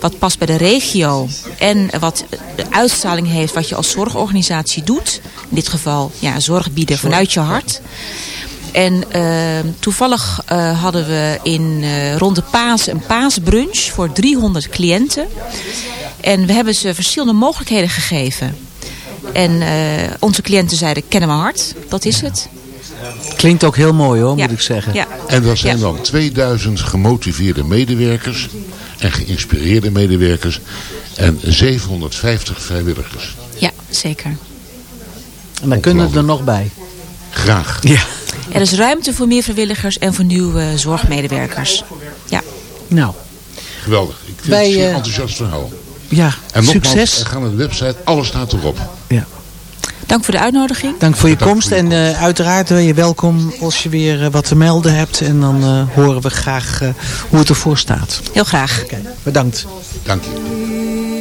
wat past bij de regio. En wat de uitstraling heeft wat je als zorgorganisatie doet. In dit geval ja, zorg bieden vanuit je hart. En uh, toevallig uh, hadden we in uh, rond de Paas een paasbrunch voor 300 cliënten. En we hebben ze verschillende mogelijkheden gegeven. En onze cliënten zeiden, kennen we hart, dat is het. Klinkt ook heel mooi hoor, ja. moet ik zeggen. Ja. En dat zijn ja. dan 2000 gemotiveerde medewerkers en geïnspireerde medewerkers en 750 vrijwilligers. Ja, zeker. En daar kunnen er nog bij. Graag. Ja. Er is ruimte voor meer vrijwilligers en voor nieuwe zorgmedewerkers. Ja. Nou, Geweldig. Ik vind het een zeer eh, enthousiast verhaal. ja, En nogmaals, succes. er gaan naar de website, alles staat erop. Ja. Dank voor de uitnodiging. Dank voor je komst en eh, uiteraard ben je welkom als je weer eh, wat te melden hebt. En dan eh, horen we graag hoe het ervoor staat. Heel graag. Oké, bedankt. Dank je.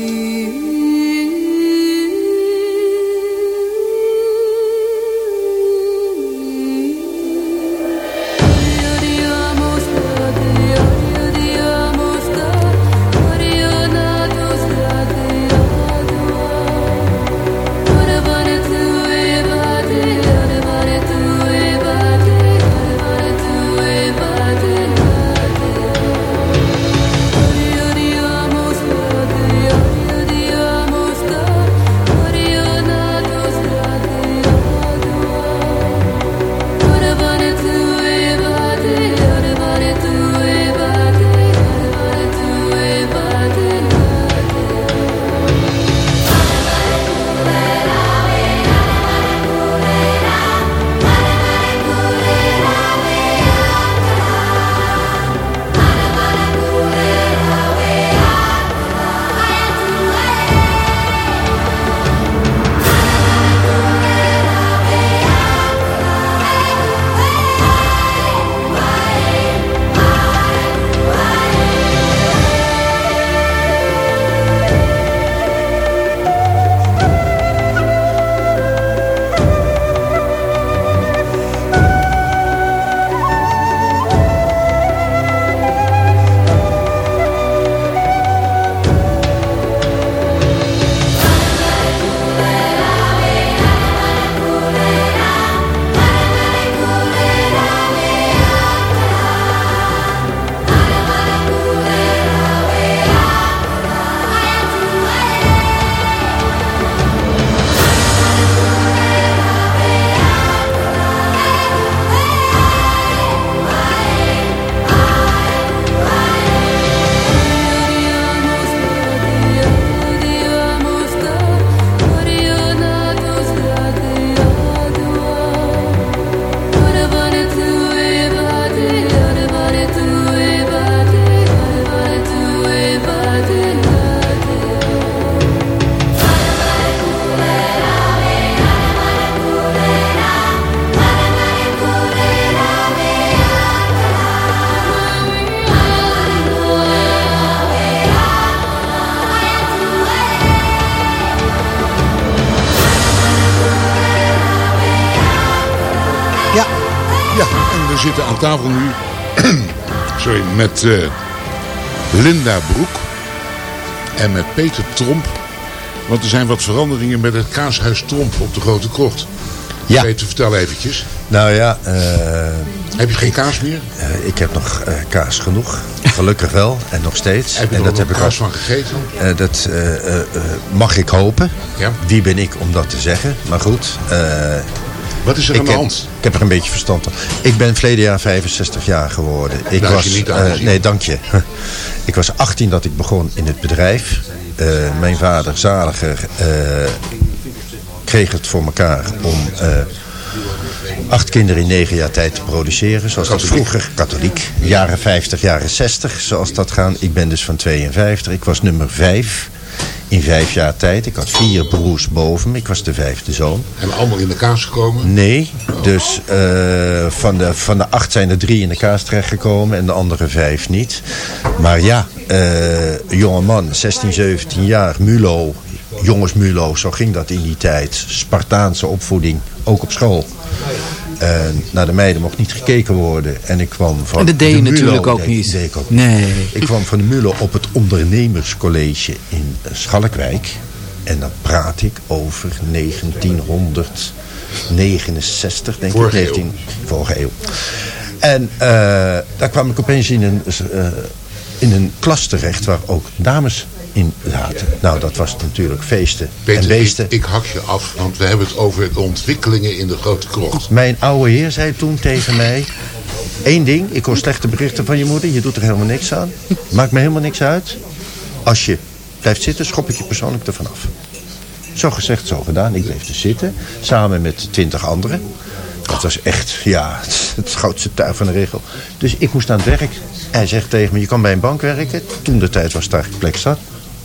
Zitten aan tafel nu (clears throat) sorry, met eh, Linda Broek en met Peter Tromp. Want er zijn wat veranderingen met het kaashuis Tromp op de Grote Krocht. Ja. Peter, vertel eventjes. Nou ja, eh, Heb je geen kaas meer? eh, ik heb nog eh, kaas genoeg. Gelukkig wel. En nog steeds. Heb je en dat heb ik kaas ook- van gegeten? Dat mag ik hopen. Ja. Wie ben ik om dat te zeggen? Maar goed. Wat is er ik aan de heb, hand? Ik heb er een beetje verstand van. Ik ben verleden jaar 65 jaar geworden. Ik Daar was, je niet eh, nee, dank je. (laughs) ik was 18 dat ik begon in het bedrijf. Eh, mijn vader, zaliger, eh, kreeg het voor elkaar om acht kinderen in negen jaar tijd te produceren. Zoals dat vroeger, katholiek. Jaren 50, jaren 60, zoals dat gaan. Ik ben dus van 52. Ik was nummer 5 in vijf jaar tijd. Ik had vier broers boven me. Ik was de vijfde zoon. En allemaal in de kaas gekomen? Nee, dus eh, van, de, van de acht zijn er drie in de kaas terechtgekomen en de andere vijf niet. Maar ja, eh jonge man, 16, 17 jaar, Mulo, jongens Mulo, zo ging dat in die tijd. Spartaanse opvoeding, ook op school. En naar de meiden mocht niet gekeken worden. En ik kwam van En dat deed je de Mulo- natuurlijk ook niet. deed ik ook Nee. Ik kwam van de Mulo op het ondernemerscollege in Schalkwijk. En dan praat ik over 1969, denk Vorige ik. 19, vorige eeuw. En eh, daar kwam ik opeens in een, eh, in een klas terecht waar ook dames in zaten. Nou, dat was natuurlijk feesten en Peter, beesten. ik hak je af, want we hebben het over de ontwikkelingen in de Grote Krocht. Mijn oude heer zei toen tegen mij... Eén ding, ik hoor slechte berichten van je moeder. Je doet er helemaal niks aan. Maakt me helemaal niks uit. Als je blijft zitten, schop ik je persoonlijk ervan af. Zo gezegd, zo gedaan. Ik bleef dus zitten. Samen met twintig anderen. Dat was echt, ja, het, (laughs) het grootste tuig van de regel. Dus ik moest aan het werk. Hij zegt tegen me, je kan bij een bank werken. Toen de tijd was daar plek zat.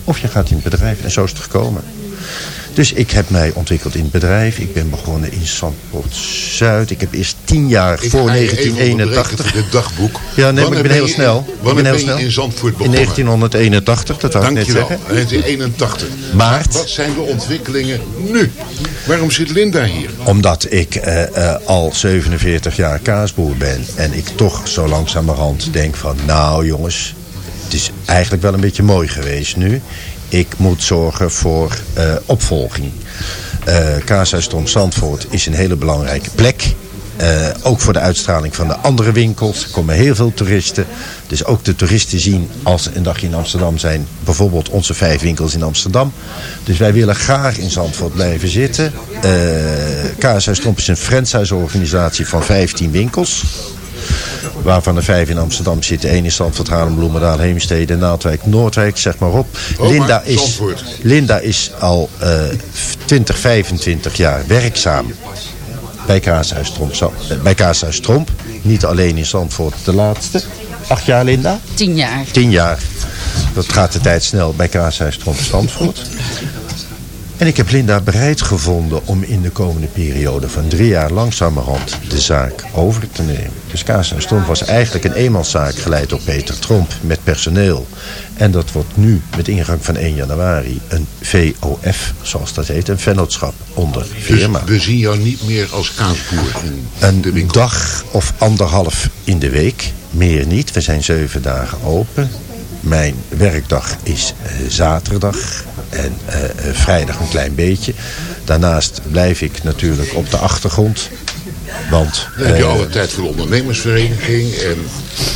Of je gaat in het bedrijf. En zo is het gekomen. Dus ik heb mij ontwikkeld in het bedrijf. Ik ben begonnen in Zandpoort Zuid. Ik heb eerst tien jaar Ik voor ga je even 1981. onderbreken voor dit dagboek. Ja, nee, maar ik ben heel snel. in- wanneer ben heel snel. in Zandvoort In begonnen? 1981, dat wou ik net Dankjewel. zeggen. 1981. Maart. Wat zijn de ontwikkelingen nu? Waarom zit Linda hier? Omdat ik eh, eh, al 47 jaar kaasboer ben. En ik toch zo langzamerhand denk van... Nou jongens, het is eigenlijk wel een beetje mooi geweest nu. Ik moet zorgen voor eh, opvolging. Eh Kaashuis Tom Zandvoort is een hele belangrijke plek. Eh, ook voor de uitstraling van de andere winkels. Er komen heel veel toeristen. Dus ook de toeristen zien als ze een dagje in Amsterdam zijn. Bijvoorbeeld onze vijf winkels in Amsterdam. Dus wij willen graag in Zandvoort blijven zitten. Eh Kaashuis Tromp is een franchise-organisatie van 15 winkels. Waarvan er vijf in Amsterdam zitten. één in Zandvoort, Haarlem, Bloemendaal, Heemstede, Naaldwijk, Noordwijk, zeg maar op. Oma, Linda, is, Zandvoort. Linda is al eh 20, 25 jaar werkzaam bij Kaashuis Tromp. Eh, Bij Kaashuis Tromp. Niet alleen in Zandvoort de laatste. Acht jaar, Linda? Tien jaar. Tien jaar. Dat gaat de tijd snel bij Kaashuis Tromp Zandvoort. En ik heb Linda bereid gevonden om in de komende periode van drie jaar langzamerhand de zaak over te nemen. Dus Kaashuis Tromp was eigenlijk een eenmanszaak geleid door Peter Tromp met personeel. En dat wordt nu met ingang van 1 januari een VOF, zoals dat heet, een vennootschap onder Dus firma. we zien jou niet meer als kaasboer in Een de winkel. dag of anderhalf in de week. Meer niet. We zijn zeven dagen open. Mijn werkdag is eh, zaterdag en eh, eh, vrijdag een klein beetje. Daarnaast blijf ik natuurlijk op de achtergrond. Want Dan heb je eh, alle tijd voor de ondernemersvereniging en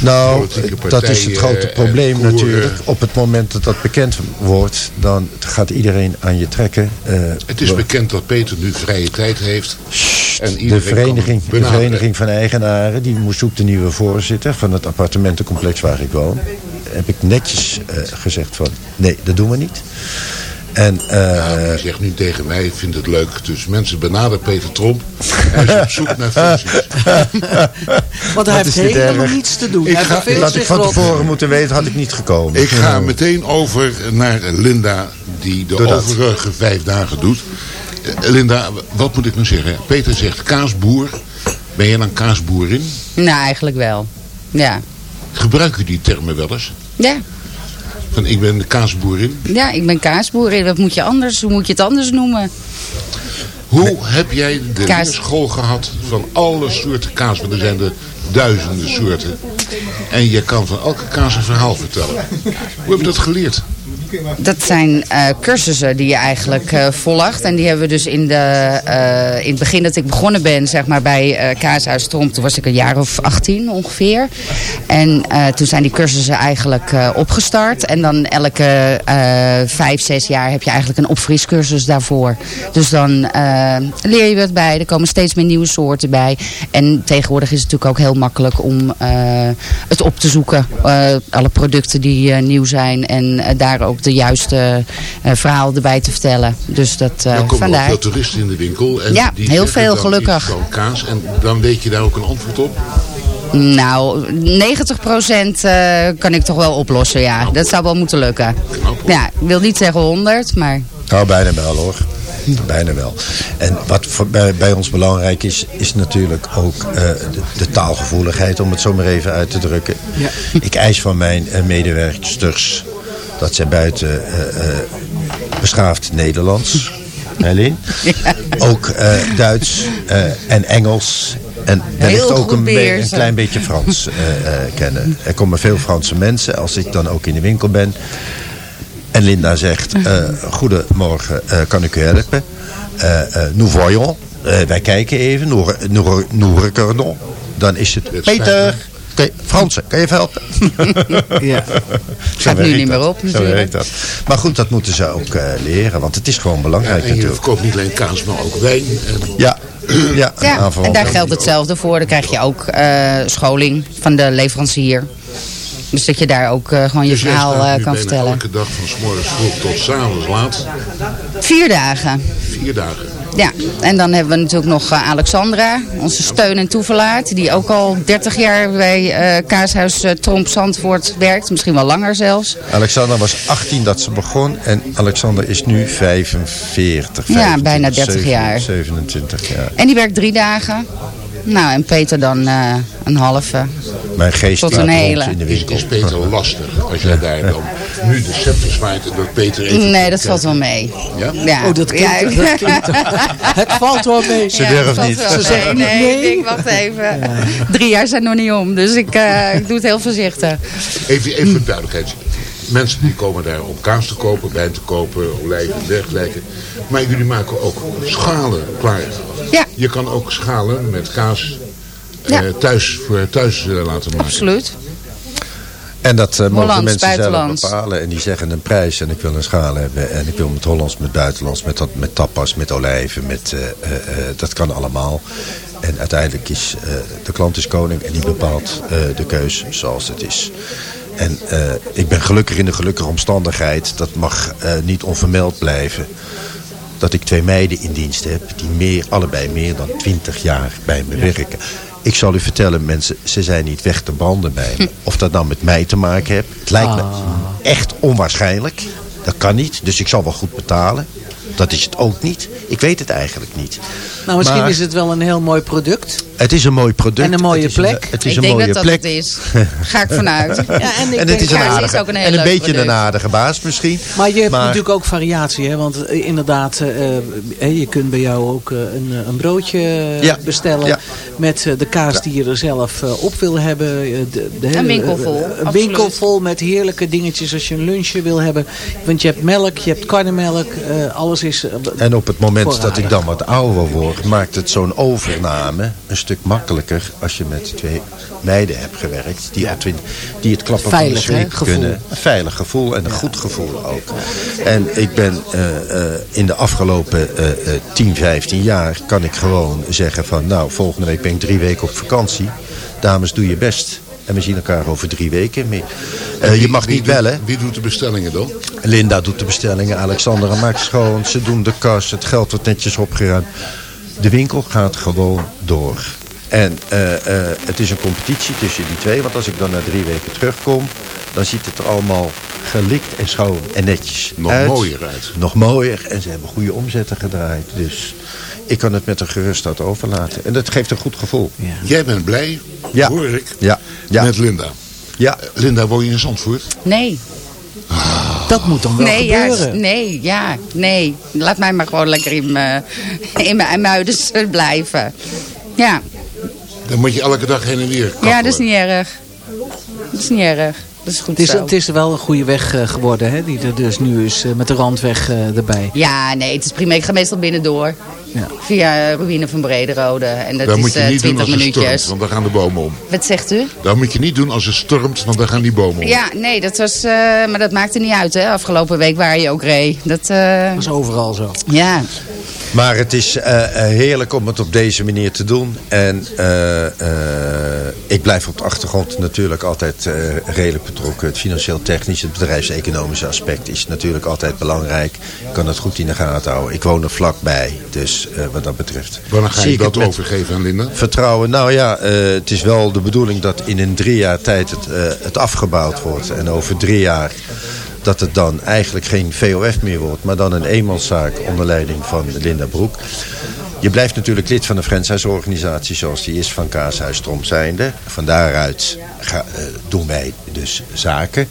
nou, dat is het grote probleem natuurlijk. Op het moment dat dat bekend wordt, dan gaat iedereen aan je trekken. Eh, Het is bekend dat Peter nu vrije tijd heeft. En de vereniging, de vereniging van eigenaren, die moest zoekt de nieuwe voorzitter van het appartementencomplex waar ik woon. Heb ik netjes eh, gezegd van, nee, dat doen we niet. En, eh, Hij zegt nu tegen mij, ik vind het leuk. Dus mensen benaderen Peter Tromp. Hij is op zoek naar (laughs) functies. Want hij heeft helemaal erg. niets te doen. Ik hij ga- dat ik van erop. tevoren moeten weten, had ik niet gekomen. Ik ga meteen over naar Linda, die de overige vijf dagen doet. Eh, Linda, wat moet ik nou zeggen? Peter zegt kaasboer. Ben je dan kaasboerin? Nou, eigenlijk wel. Ja. Gebruik je die termen wel eens? Ja. Van ik ben de kaasboerin. Ja, ik ben kaasboer. Wat moet je anders? Hoe moet je het anders noemen? Hoe heb jij de Kaas. leerschool gehad van alle soorten kaas? Want er zijn er duizenden soorten. En je kan van elke kaas een verhaal vertellen. Hoe heb je dat geleerd? Dat zijn eh, cursussen die je eigenlijk eh, volgt. En die hebben we dus in, de, eh, in het begin dat ik begonnen ben, zeg maar bij Kaashuis Tromp. Toen was ik een jaar of 18 ongeveer. En toen zijn die cursussen eigenlijk opgestart. En dan elke vijf, zes jaar heb je eigenlijk een opfriscursus daarvoor. Dus dan leer je wat bij. Er komen steeds meer nieuwe soorten bij. En tegenwoordig is het natuurlijk ook heel makkelijk om het op te zoeken. Alle producten die nieuw zijn. En daar ook de juiste eh, verhaal erbij te vertellen. Dus dat eh Er komen vandaar. veel toeristen in de winkel. En Ja, die heel zeggen veel, gelukkig. van kaas. En dan weet je daar ook een antwoord op. Nou, 90% eh, kan ik toch wel oplossen, ja. Dat zou wel moeten lukken. Ja, ik wil niet zeggen 100, maar... Nou, bijna wel hoor. Bijna wel. En wat voor, bij, bij ons belangrijk is, is natuurlijk ook eh, de, de taalgevoeligheid, om het zo maar even uit te drukken. Ja. Ik eis van mijn medewerksters dat zij buiten eh, eh, beschaafd Nederlands, hè, Lin? ook eh, Duits eh, en Engels en wellicht ook een, be- klein beetje Frans eh, eh, kennen. Er komen veel Franse mensen als ik dan ook in de winkel ben. En Linda zegt, eh, goedemorgen, eh, kan ik u helpen? Eh, eh, nous voyons, Eh, wij kijken even, nous, nous, nous regardons. Dan is het, spijt Peter, kan je- Franse, kan je even helpen? (laughs) Ja. Zo Gaat nu niet meer op, Zo natuurlijk. dat. Maar goed, dat moeten ze ook eh, leren, want het is gewoon Ja, belangrijk en je natuurlijk. verkoopt niet alleen kaas, maar ook wijn. En Ja, ja, een Ja, aanval. en daar geldt hetzelfde voor. Dan krijg je ook eh, scholing van de leverancier. Dus dat je daar ook eh, gewoon je dus verhaal eh, nu kan vertellen. elke dag van 's morgens vroeg tot 's avonds laat. Vier dagen. Vier dagen. Ja, en dan hebben we natuurlijk nog eh, Alexandra, onze steun en toeverlaat. Die ook al 30 jaar bij eh Kaashuis eh, Tromp Zandvoort werkt. Misschien wel langer zelfs. Alexander was 18 dat ze begon en Alexander is nu 45. Ja, 25, bijna 30 zeven- jaar. 27 jaar. En die werkt drie dagen. Nou, en Peter dan eh, een halve. Mijn geest Tot een hele. in de Is, winkel. is Peter lastig als jij (laughs) daar dan nu de scepter zwaait en dat Peter even... Nee, dat valt wel mee. Ja? Ja. Oh, dat klinkt, Ja. dat klinkt (laughs) Het valt wel mee. Ze Ja, durft niet. Ze niet nee. nee. Ik denk, wacht even. Drie jaar zijn nog niet om, dus ik, eh, ik doe het heel voorzichtig. Even, even voor duidelijkheid. Mensen die komen daar om kaas te kopen, wijn te kopen, olijven en dergelijke. Maar jullie maken ook schalen klaar. Ja. Je kan ook schalen met kaas Ja. eh, thuis, voor thuis eh, laten maken. Absoluut. En dat eh, mogen de mensen zelf bepalen. En die zeggen een prijs en ik wil een schaal hebben. En ik wil met Hollands, met buitenlands, met, dat- met tapas, met olijven. Met, eh, eh, eh, dat kan allemaal. En uiteindelijk is eh, de klant is koning en die bepaalt eh, de keus zoals het is. En eh, ik ben gelukkig in de gelukkige omstandigheid. Dat mag eh, niet onvermeld blijven. Dat ik twee meiden in dienst heb. Die meer, allebei meer dan 20 jaar bij me werken. Ik zal u vertellen mensen, ze zijn niet weg te branden bij me. Of dat nou met mij te maken heeft. Het lijkt me echt onwaarschijnlijk. Dat kan niet. Dus ik zal wel goed betalen. Dat is het ook niet. Ik weet het eigenlijk niet. Nou, misschien Maar is het wel een heel mooi product. Het is een mooi product. En een mooie Het is plek. het is ik een denk mooie dat dat het is. Ga ik vanuit. (laughs) Ja, en ik En denk, het is een is ook een heel en een beetje product. een aardige baas misschien. Maar je hebt Maar- natuurlijk ook variatie, hè? Want eh, inderdaad, eh, eh, je kunt bij jou ook een, een broodje Ja. bestellen. Ja. Met de kaas die je er zelf op wil hebben. De, de hele- winkel vol, Een winkel vol met heerlijke dingetjes als je een lunchje wil hebben. Want je hebt melk, je hebt karnemelk. eh, alles is... eh, En op het moment dat ik dan wat ouder word, maakt het zo'n overname een stuk makkelijker als je met twee meiden hebt gewerkt. Die, twint- die het klappen Veilig, van de zweep kunnen. Een veilig gevoel en een goed gevoel ook. En ik ben eh, eh, in de afgelopen eh, 10, 15 jaar kan ik gewoon zeggen van nou volgende week ben ik drie weken op vakantie. Dames doe je best. En we zien elkaar over drie weken meer. Eh, je mag niet bellen. Wie doet de bestellingen dan? Linda doet de bestellingen, Alexandra maakt schoon, ze doen de kas, het geld wordt netjes opgeruimd. De winkel gaat gewoon door. En eh, eh, het is een competitie tussen die twee, want als ik dan na drie weken terugkom, dan ziet het er allemaal gelikt en schoon en netjes Nog uit. mooier uit. Nog mooier en ze hebben goede omzetten gedraaid. Dus ik kan het met een gerustheid overlaten. En dat geeft een goed gevoel. Jij bent blij, Ja. hoor ik, Ja, ja, met Linda. ja. Linda, woon je in Zandvoort? Nee. Dat moet dan wel Nee, gebeuren. juist. Nee, ja, nee. Laat mij maar gewoon lekker in mijn, in mijn muiders blijven. Ja. Dan moet je elke dag heen en weer kappelen. ja, dat is niet erg. Dat is niet erg. Dat is goed Het is, zo. het is wel een goede weg eh, geworden, hè? Die er dus nu is eh, met de randweg eh, erbij. Ja, nee, het is prima. Ik ga meestal binnendoor. Ja. Via eh, Ruïne van Brederode. En dat Dat is moet je eh, niet doen 20 als het minuutjes. stormt, want dan gaan de bomen om. Wat zegt u? Dat moet je niet doen als het stormt, want dan gaan die bomen om. Ja, nee, dat was, eh, maar dat maakte niet uit, hè. Afgelopen week waar je ook reed. Dat, eh, Dat is overal zo. ja. Maar het is heerlijk om het op deze manier te doen. En eh, eh, ik blijf op de achtergrond natuurlijk altijd eh, redelijk betrokken. Het financieel-technisch, het bedrijfseconomische aspect is natuurlijk altijd belangrijk. Ik kan het goed in de gaten houden. Ik woon er vlakbij, dus eh, wat dat betreft. Wanneer ga je dat overgeven aan Linda? Vertrouwen, nou ja, eh, het is wel de bedoeling dat in een drie jaar tijd het, eh, het afgebouwd wordt. En over drie jaar dat het dan eigenlijk geen VOF meer wordt, maar dan een eenmanszaak onder leiding van Linda Broek. Je blijft natuurlijk lid van de franchise-organisatie zoals die is van Kaashuis Tromp zijnde. Van daaruit ga, eh, doen wij dus zaken.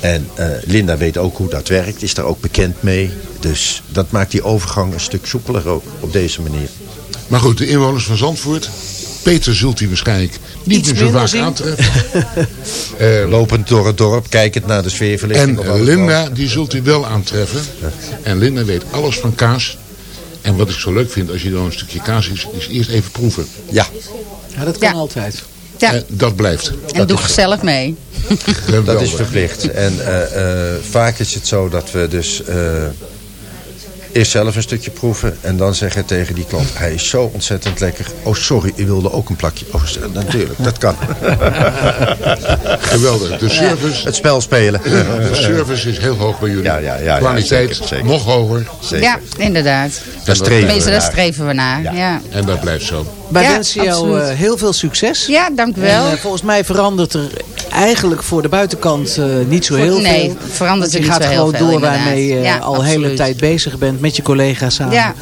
En eh, Linda weet ook hoe dat werkt, is daar ook bekend mee. Dus dat maakt die overgang een stuk soepeler ook op deze manier. Maar goed, de inwoners van Zandvoort. Peter zult hij waarschijnlijk niet Iets meer zo vaak zien. aantreffen. (laughs) Eh, Lopend door het dorp, kijkend naar de sfeerverlichting. en Linda, die zult u wel aantreffen. En Linda weet alles van kaas. En wat ik zo leuk vind, als je dan een stukje kaas is, is eerst even proeven. Ja, Ja, dat kan Ja. altijd. Ja, En dat blijft. en doe gezellig mee. (laughs) dat is verplicht. En eh, eh, vaak is het zo dat we dus... Eerst zelf een stukje proeven en dan zeggen tegen die klant... hij is zo ontzettend lekker. Oh, sorry, u wilde ook een plakje. Oh, natuurlijk, dat kan. (laughs) Geweldig. De service... Het spel spelen. De service is heel hoog bij jullie. Ja, ja, ja, Kwaliteit zeker, zeker. nog hoger. Ja, inderdaad. Daar streven daar streven we naar. Ja, En dat blijft zo. Wij Ja, wensen jou eh, heel veel succes. ja dank u wel. En, eh, volgens mij verandert er eigenlijk voor de buitenkant eh, niet zo heel nee, veel. verandert Want er je niet gaat zo heel gewoon veel, door inderdaad. waarmee je Ja, al de hele tijd bezig bent met je collega's samen. Ja.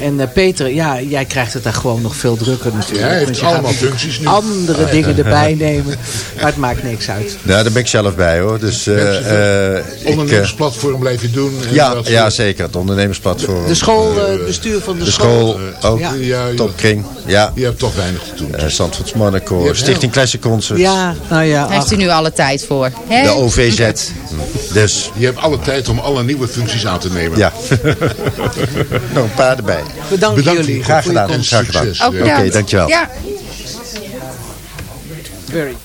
En eh, Peter, ja, jij krijgt het daar gewoon nog veel drukker natuurlijk. Hij heeft je gaat allemaal functies nu. andere dingen erbij (laughs) nemen. Maar het maakt niks uit. Ja, daar ben ik zelf bij hoor. Dus, eh, je eh, eh, Ondernemersplatform blijf je doen. en ja, ja, zeker. Het ondernemersplatform. De school, het bestuur van de, De school ook. Ja. Topkring. Ja. je hebt toch weinig te doen. Uh, Zandvoorts Monaco. Stichting Classic Concerts. Ja, nou ja. Daar heeft u nu alle tijd voor. Hè? De OVZ. (laughs) Dus Je hebt alle tijd om alle nieuwe functies aan te nemen. ja. (laughs) Nog een paar erbij. bedankt, Bedankt jullie. Graag gedaan. Graag gedaan. Oké, dankjewel. Ja. Very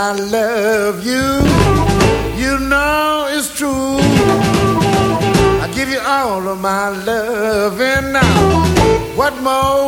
I love you. You know it's true. I give you all of my love, and now, what more